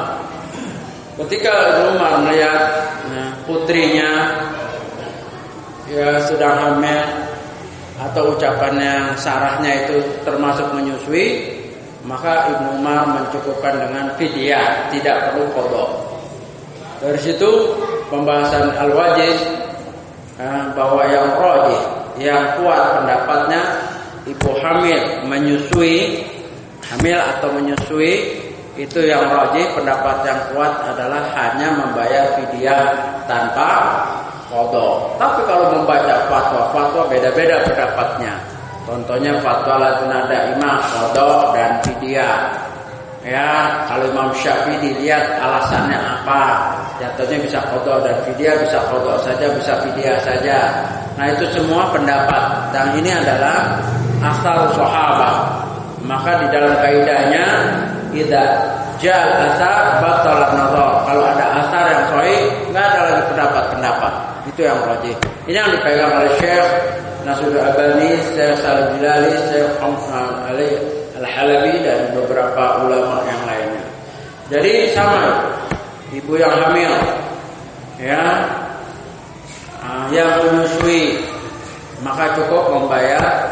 Ketika Ibnu Umar melihat ya, putrinya ya sedang hamil atau ucapannya sarahnya itu termasuk menyusui, maka Ibnu Umar mencukupkan dengan fidyah, tidak perlu kodok. Dari situ pembahasan al-wajib eh, bahwa yang rojih, yang kuat pendapatnya ibu hamil menyusui, hamil atau menyusui itu yang rojih pendapat yang kuat adalah hanya membayar fidyah tanpa kodok. Tapi kalau membaca fatwa-fatwa beda-beda pendapatnya. Contohnya fatwa Latunada Imam Kodok dan Fidyah Ya kalau Imam Syafi'i dilihat alasannya apa Jatuhnya bisa kodok dan Fidyah Bisa kodok saja, bisa Fidyah saja Nah itu semua pendapat Dan ini adalah asal sahabat. Maka di dalam kaidahnya Tidak Jal asar batal nazar. Kalau ada asar yang sahih nggak ada lagi pendapat-pendapat. Itu yang rajih. Ini yang dipegang oleh Syekh Nasrul Albani, Syekh Salim Bilali, Syekh Ali Al-Halabi dan beberapa ulama yang lainnya. Jadi sama ibu yang hamil ya yang menyusui maka cukup membayar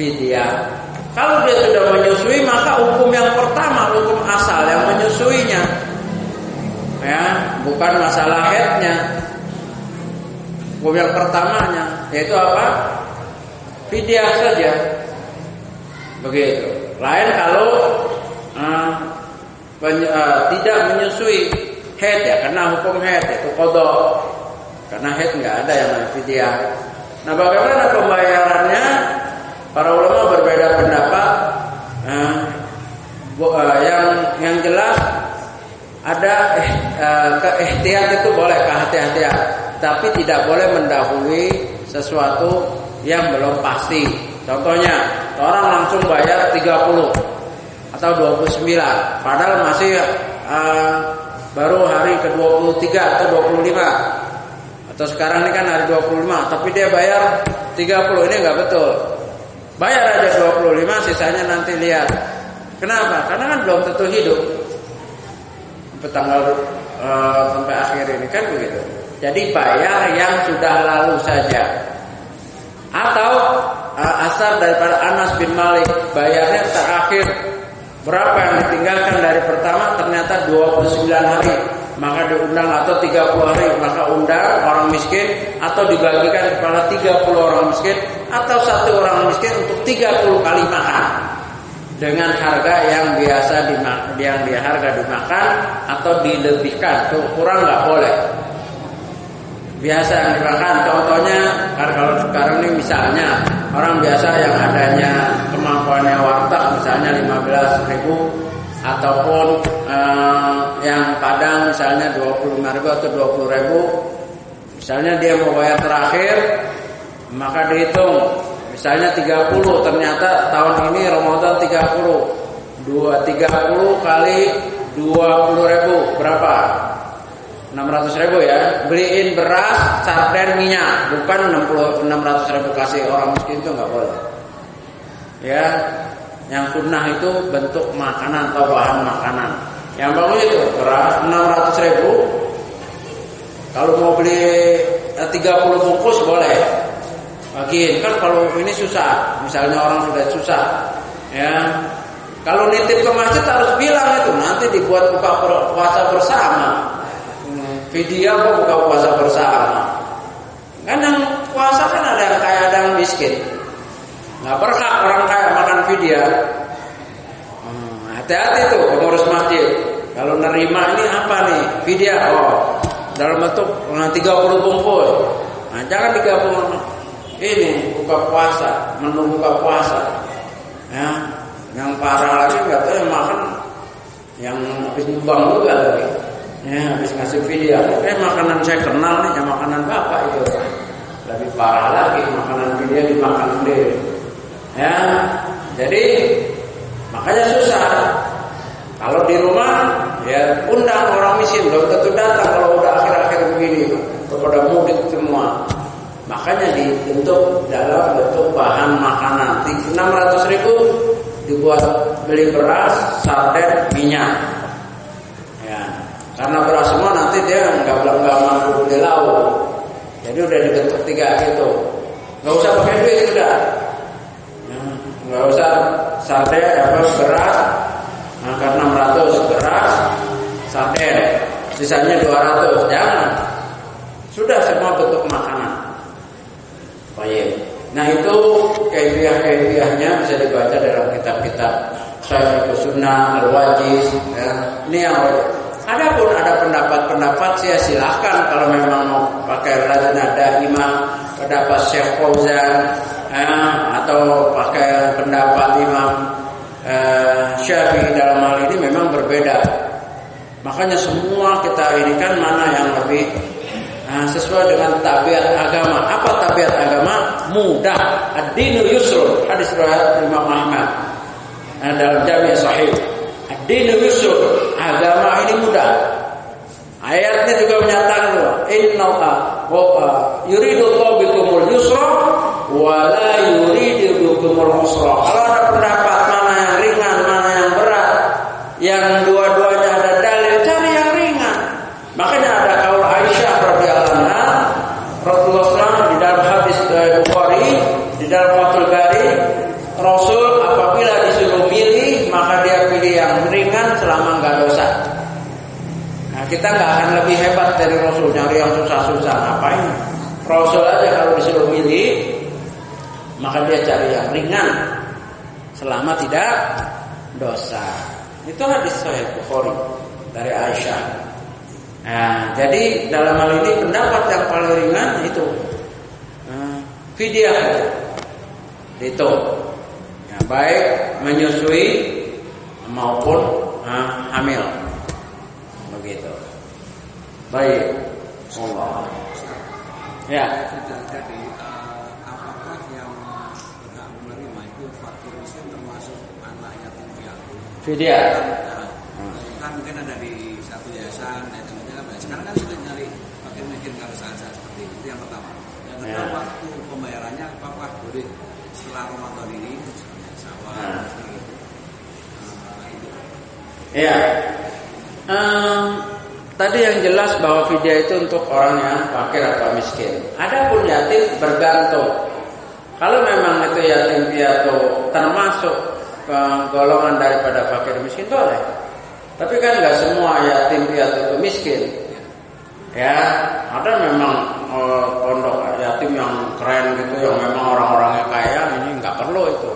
fidyah. Kalau dia sudah menyusui maka hukum yang pertama hukum asal yang menyusuinya ya bukan masalah headnya hukum yang pertamanya yaitu apa fidyah saja. Begitu. Lain kalau uh, uh, tidak menyusui head ya, karena hukum head itu kodok. Karena haid nggak ada yang fidyah. Nah, bagaimana pembayarannya? Para ulama berbeda pendapat. Nah, yang yang jelas ada eh, keihtiyat itu boleh kehati-hatian, tapi tidak boleh mendahului sesuatu yang belum pasti. Contohnya, orang langsung bayar 30 atau 29, padahal masih uh, baru hari ke-23 atau 25. Atau sekarang ini kan hari 25, tapi dia bayar 30, ini enggak betul. Bayar aja 25, sisanya nanti lihat. Kenapa? Karena kan belum tentu hidup sampai tanggal uh, sampai akhir ini kan begitu. Jadi bayar yang sudah lalu saja. Atau uh, asar daripada Anas bin Malik bayarnya terakhir berapa yang ditinggalkan dari pertama? Ternyata 29 hari. Maka diundang atau 30 hari maka undang orang miskin atau dibagikan kepada 30 orang miskin atau satu orang miskin untuk 30 kali makan. Dengan harga yang biasa dimakan, yang dia harga dimakan atau dilebihkan, tuh kurang nggak boleh. Biasa yang dimakan, contohnya kalau sekarang ini misalnya orang biasa yang adanya kemampuannya warteg misalnya 15 ribu ataupun eh, yang padang misalnya 25 ribu atau 20 ribu misalnya dia mau bayar terakhir maka dihitung Misalnya 30 ternyata tahun ini Ramadan 30. 2 30 kali 20 ribu berapa? 600 ribu ya Beliin beras, sarden, minyak Bukan 60, 600 ribu kasih orang miskin itu nggak boleh Ya. Yang sunnah itu bentuk makanan atau bahan makanan. Yang bagus itu beras 600 ribu. Kalau mau beli 30 eh, bungkus boleh. Bagiin. Kan kalau ini susah. Misalnya orang sudah susah. Ya. Kalau nitip ke masjid harus bilang itu. Nanti dibuat buka puasa bersama. Video buka puasa bersama. Kan yang puasa kan ada yang kaya ada yang miskin nggak berhak orang kaya makan video hmm, hati-hati tuh pengurus masjid kalau nerima ini apa nih video oh dalam bentuk 30 bungkus nah jangan digabung ini buka puasa, menu buka puasa. Ya, yang parah lagi nggak tahu yang makan yang habis nyumbang juga lagi. Ya, habis ngasih video. Eh makanan saya kenal nih, yang makanan bapak itu. Lebih parah lagi makanan video dimakan sendiri. Ya, jadi makanya susah. Kalau di rumah ya undang orang miskin belum tentu datang kalau udah akhir-akhir begini kepada mudik semua. Makanya dibentuk dalam bentuk bahan makanan. 600 ribu dibuat beli beras, sarden, minyak. Ya, karena beras semua nanti dia nggak nggak mampu beli lauk. Jadi udah dibentuk tiga gitu. Nggak usah pakai duit udah. Nggak usah sarden apa beras. Karena 600 beras, sarden, sisanya 200. Jangan. Sudah semua bentuk makanan. Baik. Nah itu kaifiah-kaifiahnya bisa dibaca dalam kitab-kitab Syarih Sunnah, Al-Wajiz. Ya. Ini yang ada pun ada pendapat-pendapat saya silahkan kalau memang mau pakai lajnah imam pendapat Syekh Fauzan ya, atau pakai pendapat Imam eh, Syafi'i dalam hal ini memang berbeda. Makanya semua kita ini kan mana yang lebih Nah, sesuai dengan tabiat agama. Apa tabiat agama? Mudah. Ad-dinu yusrun. Hadis riwayat Imam Ahmad. Nah, dalam jami sahih. Ad-dinu yusrun. Agama ini mudah. Ayatnya juga menyatakan Inna wa yuridu Allah bikumul yusra wa la yuridu bikumul usra. Kalau ada pendapat mana yang ringan, mana yang berat, yang dua-duanya ada dalil, cari yang ringan. Makanya ada kaul Aisyah Rasulullah SAW di dalam hadis uh, Bukhari di dalam Fathul Bari Rasul apabila disuruh milih maka dia pilih yang ringan selama nggak dosa. Nah kita nggak akan lebih hebat dari Rasul nyari yang susah-susah ngapain? Rasul aja maka dia cari yang ringan selama tidak dosa. Itu hadis Sahih Bukhari dari Aisyah. Nah, jadi dalam hal ini pendapat yang paling ringan itu nah, fidyah itu ya, baik menyusui maupun nah, hamil begitu. Baik, Allah. Ya. Jadi uh, apakah yang berhak menerima itu fakir miskin termasuk anak yatim Fidyah. Nah, kan mungkin ada di satu yayasan, yatim piatu kan. Sekarang kan sudah nyari fakir miskin kalau saat-saat seperti itu. Itu yang pertama. Yang kedua Ya. waktu pembayarannya apakah boleh setelah Ramadan ini misalnya sawah Nah. seperti itu. Uh, itu. Ya. Em, tadi yang jelas bahwa fidyah itu untuk orang yang fakir atau miskin. Adapun yatim bergantung. Kalau memang itu yatim piatu termasuk golongan daripada fakir miskin boleh. Tapi kan nggak semua yatim piatu itu miskin. Ya, ada memang eh, pondok yatim yang keren gitu, yang memang orang-orangnya kaya, ini nggak perlu itu.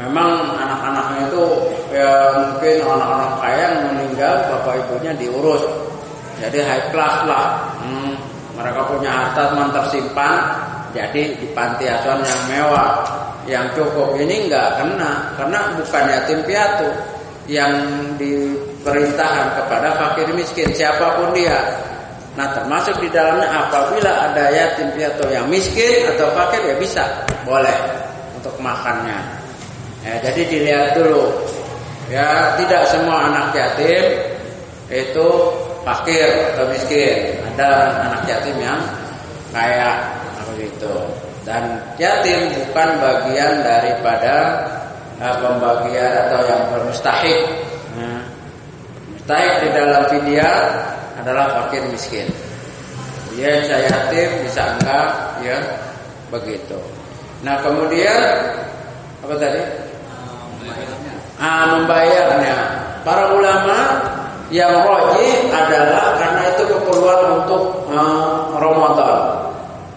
Memang anak-anaknya itu ya mungkin anak-anak kaya yang meninggal bapak ibunya diurus. Jadi high class lah. Hmm, mereka punya harta teman tersimpan. Jadi di panti asuhan yang mewah, yang cukup ini nggak kena karena bukan yatim piatu yang diperintahkan kepada fakir miskin siapa pun dia. Nah termasuk di dalamnya apabila ada yatim piatu yang miskin atau fakir ya bisa boleh untuk makannya. Ya, jadi dilihat dulu. Ya, tidak semua anak yatim itu fakir atau miskin. Ada anak yatim yang kaya begitu. Dan yatim bukan bagian daripada uh, pembagian atau yang bermustahik. Nah, mustahik di dalam fidyah adalah fakir miskin. Dia bisa yatim, bisa enggak, ya begitu. Nah kemudian apa tadi? Ah, membayarnya. Para ulama yang roji adalah karena itu keperluan untuk ah, Ramadan.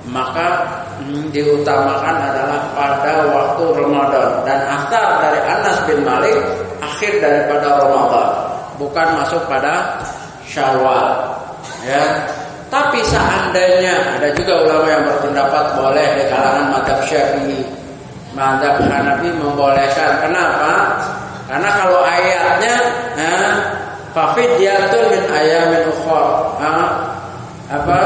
Maka diutamakan adalah pada waktu Ramadan dan asal dari Anas bin Malik akhir daripada Ramadan, bukan masuk pada Syawal. Ya. Tapi seandainya ada juga ulama yang berpendapat boleh di kalangan madhab Syafi'i Madhab Hanafi membolehkan. Kenapa? Karena kalau ayatnya nah, Fafidyatun min ayamin ukhor Apa?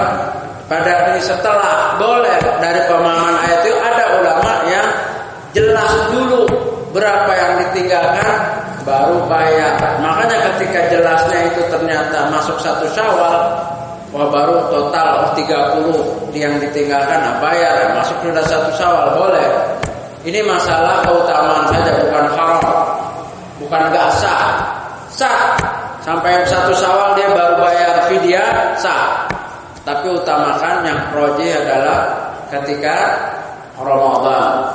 Pada hari setelah boleh dari pemahaman ayat itu ada ulama yang jelas dulu berapa yang ditinggalkan baru bayar. Makanya ketika jelasnya itu ternyata masuk satu syawal Wah baru total oh, 30 yang ditinggalkan nah bayar masuk sudah satu syawal boleh. Ini masalah keutamaan saja bukan haram bukan gak sah. Sah. Sampai satu syawal dia baru bayar fidyah sah tapi utamakan yang proji adalah ketika Ramadan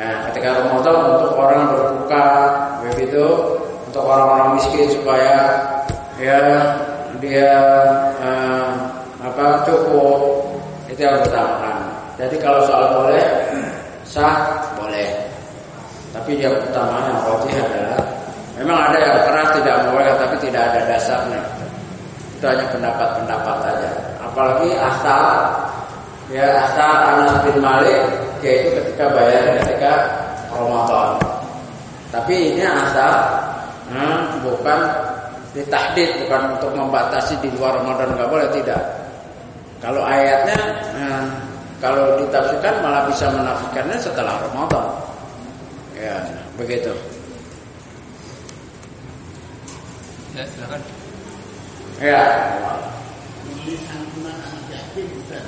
nah, ketika Ramadan untuk orang berbuka begitu untuk orang-orang miskin supaya ya dia eh, apa cukup itu yang utamakan. Jadi kalau soal boleh sah boleh, tapi yang utama yang wajib adalah memang ada yang keras tidak boleh tapi tidak ada dasarnya. Itu hanya pendapat-pendapat saja. Apalagi asal ya asal Anas bin Malik yaitu ketika bayar ketika Ramadan. Tapi ini asal hmm, bukan ditahdid bukan untuk membatasi di luar Ramadan nggak boleh tidak. Kalau ayatnya eh, kalau ditafsirkan malah bisa menafikannya setelah Ramadan. Ya, begitu. Ya, silakan. Ya.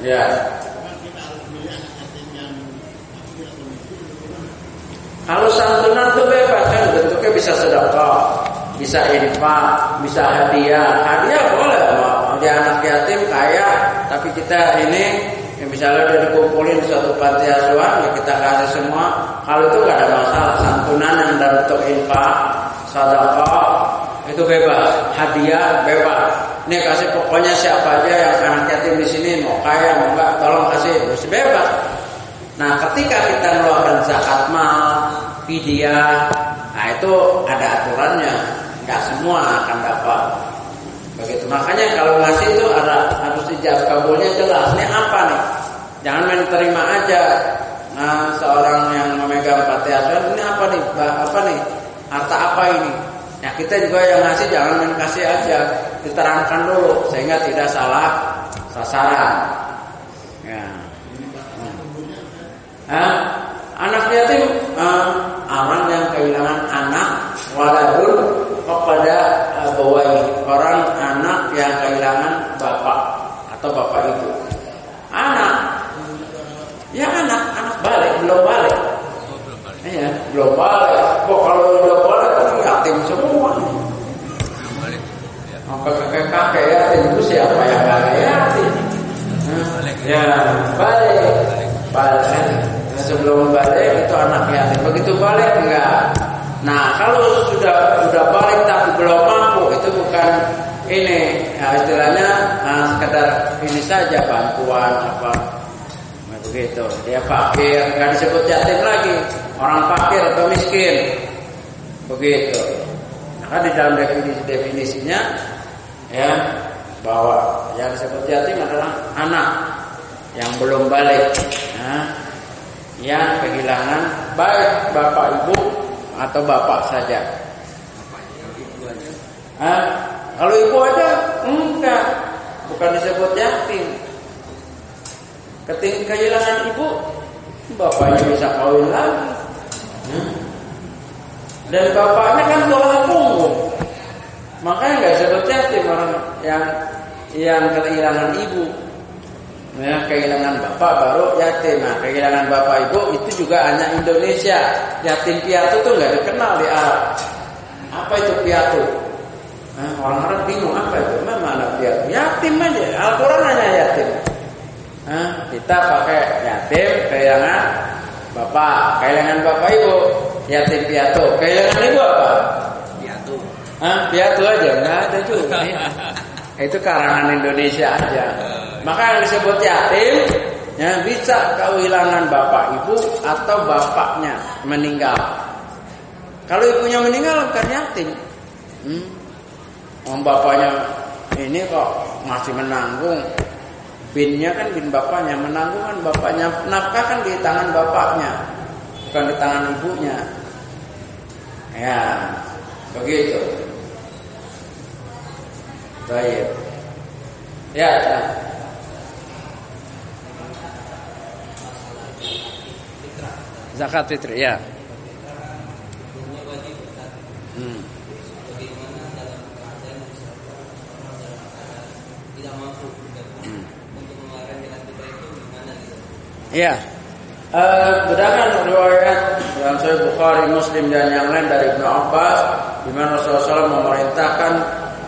Ya. Kalau santunan itu bebas kan bentuknya bisa sedekah, bisa infak, bisa hadiah. Hadiah boleh, dia anak yatim kaya, tapi kita ini ya misalnya udah dikumpulin di suatu panti asuhan, ya kita kasih semua. Kalau itu nggak ada masalah. Santunan yang dalam bentuk infak, sedekah itu bebas, hadiah bebas. Ini kasih pokoknya siapa aja yang anak yatim di sini mau kaya mau enggak, tolong kasih, harus bebas. Nah, ketika kita mengeluarkan zakat mal, fidyah, nah itu ada aturannya. Enggak semua akan dapat. Begitu Makanya kalau ngasih itu ada harus ijab kabulnya jelas. Ini apa nih? Jangan main terima aja. Nah, seorang yang memegang pati asuhan ini apa nih? Apa nih? Harta apa ini? Ya kita juga yang ngasih jangan main kasih aja, diterangkan dulu sehingga tidak salah sasaran. Ya. Nah, anak yatim uh, orang yang kehilangan anak waladun kepada bawai orang anak yang kehilangan bapak atau bapak ibu. Anak ya anak anak balik belum balik. Iya, belum balik. Kok kalau udah balik kan yatim semua. Maka kakek kakek yatim itu siapa yang kakek yatim? Ya balik, balik. Nah, sebelum balik itu anak yatim. Begitu balik enggak. Nah kalau sudah sudah balik tapi belum mampu itu bukan ini ya, istilahnya nah, sekedar ini saja bantuan apa nah, begitu dia fakir nggak disebut yatim lagi orang fakir atau miskin begitu nah, di dalam definisi definisinya ya bahwa yang disebut yatim adalah anak yang belum balik nah, yang kehilangan baik bapak ibu atau bapak saja? Hah? Kalau ibu aja enggak, bukan disebut yatim. Ketika kehilangan ibu, bapaknya bisa kawin lagi. Hmm? Dan bapaknya kan tulang punggung. Makanya nggak disebut yatim orang yang yang kehilangan ibu. Ya, kehilangan bapak baru yatim. Nah, kehilangan bapak ibu itu juga hanya Indonesia. Yatim piatu tuh nggak dikenal di Arab. Apa itu piatu? Nah, orang Arab bingung apa itu? Memang ada piatu. Yatim aja. Al-Quran hanya yatim. Nah, kita pakai yatim kehilangan bapak, kehilangan bapak ibu, yatim piatu. Kehilangan ibu apa? Hah? Piatu aja, nggak ada juga. itu karangan Indonesia aja. Maka yang disebut yatim ya bisa kehilangan bapak ibu atau bapaknya meninggal. Kalau ibunya meninggal bukan yatim. Hmm. Om bapaknya ini kok masih menanggung binnya kan bin bapaknya menanggung kan bapaknya nafkah kan di tangan bapaknya bukan di tangan ibunya ya begitu baik ya nah. zakat fitri ya hmm. Ya. Uh, berdasarkan riwayat dalam Sahih Bukhari, Muslim dan yang lain dari Ibnu Abbas, di mana Rasulullah SAW memerintahkan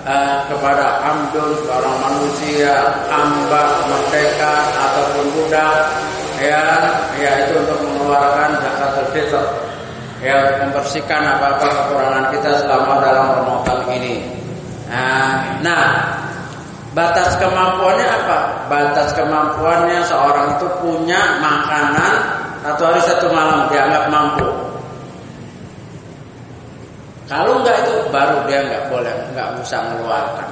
uh, kepada amdul seorang manusia, hamba, merdeka ataupun budak, ya, yaitu untuk mengeluarkan zakat fitr, ya membersihkan apa-apa kekurangan kita selama dalam Ramadan ini. Nah, nah Batas kemampuannya apa? Batas kemampuannya seorang itu punya makanan satu hari satu malam dianggap mampu. Kalau enggak itu baru dia enggak boleh, enggak usah mengeluarkan.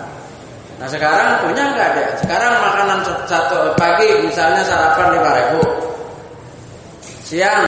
Nah sekarang punya enggak dia? Sekarang makanan satu pagi misalnya sarapan lima ribu, siang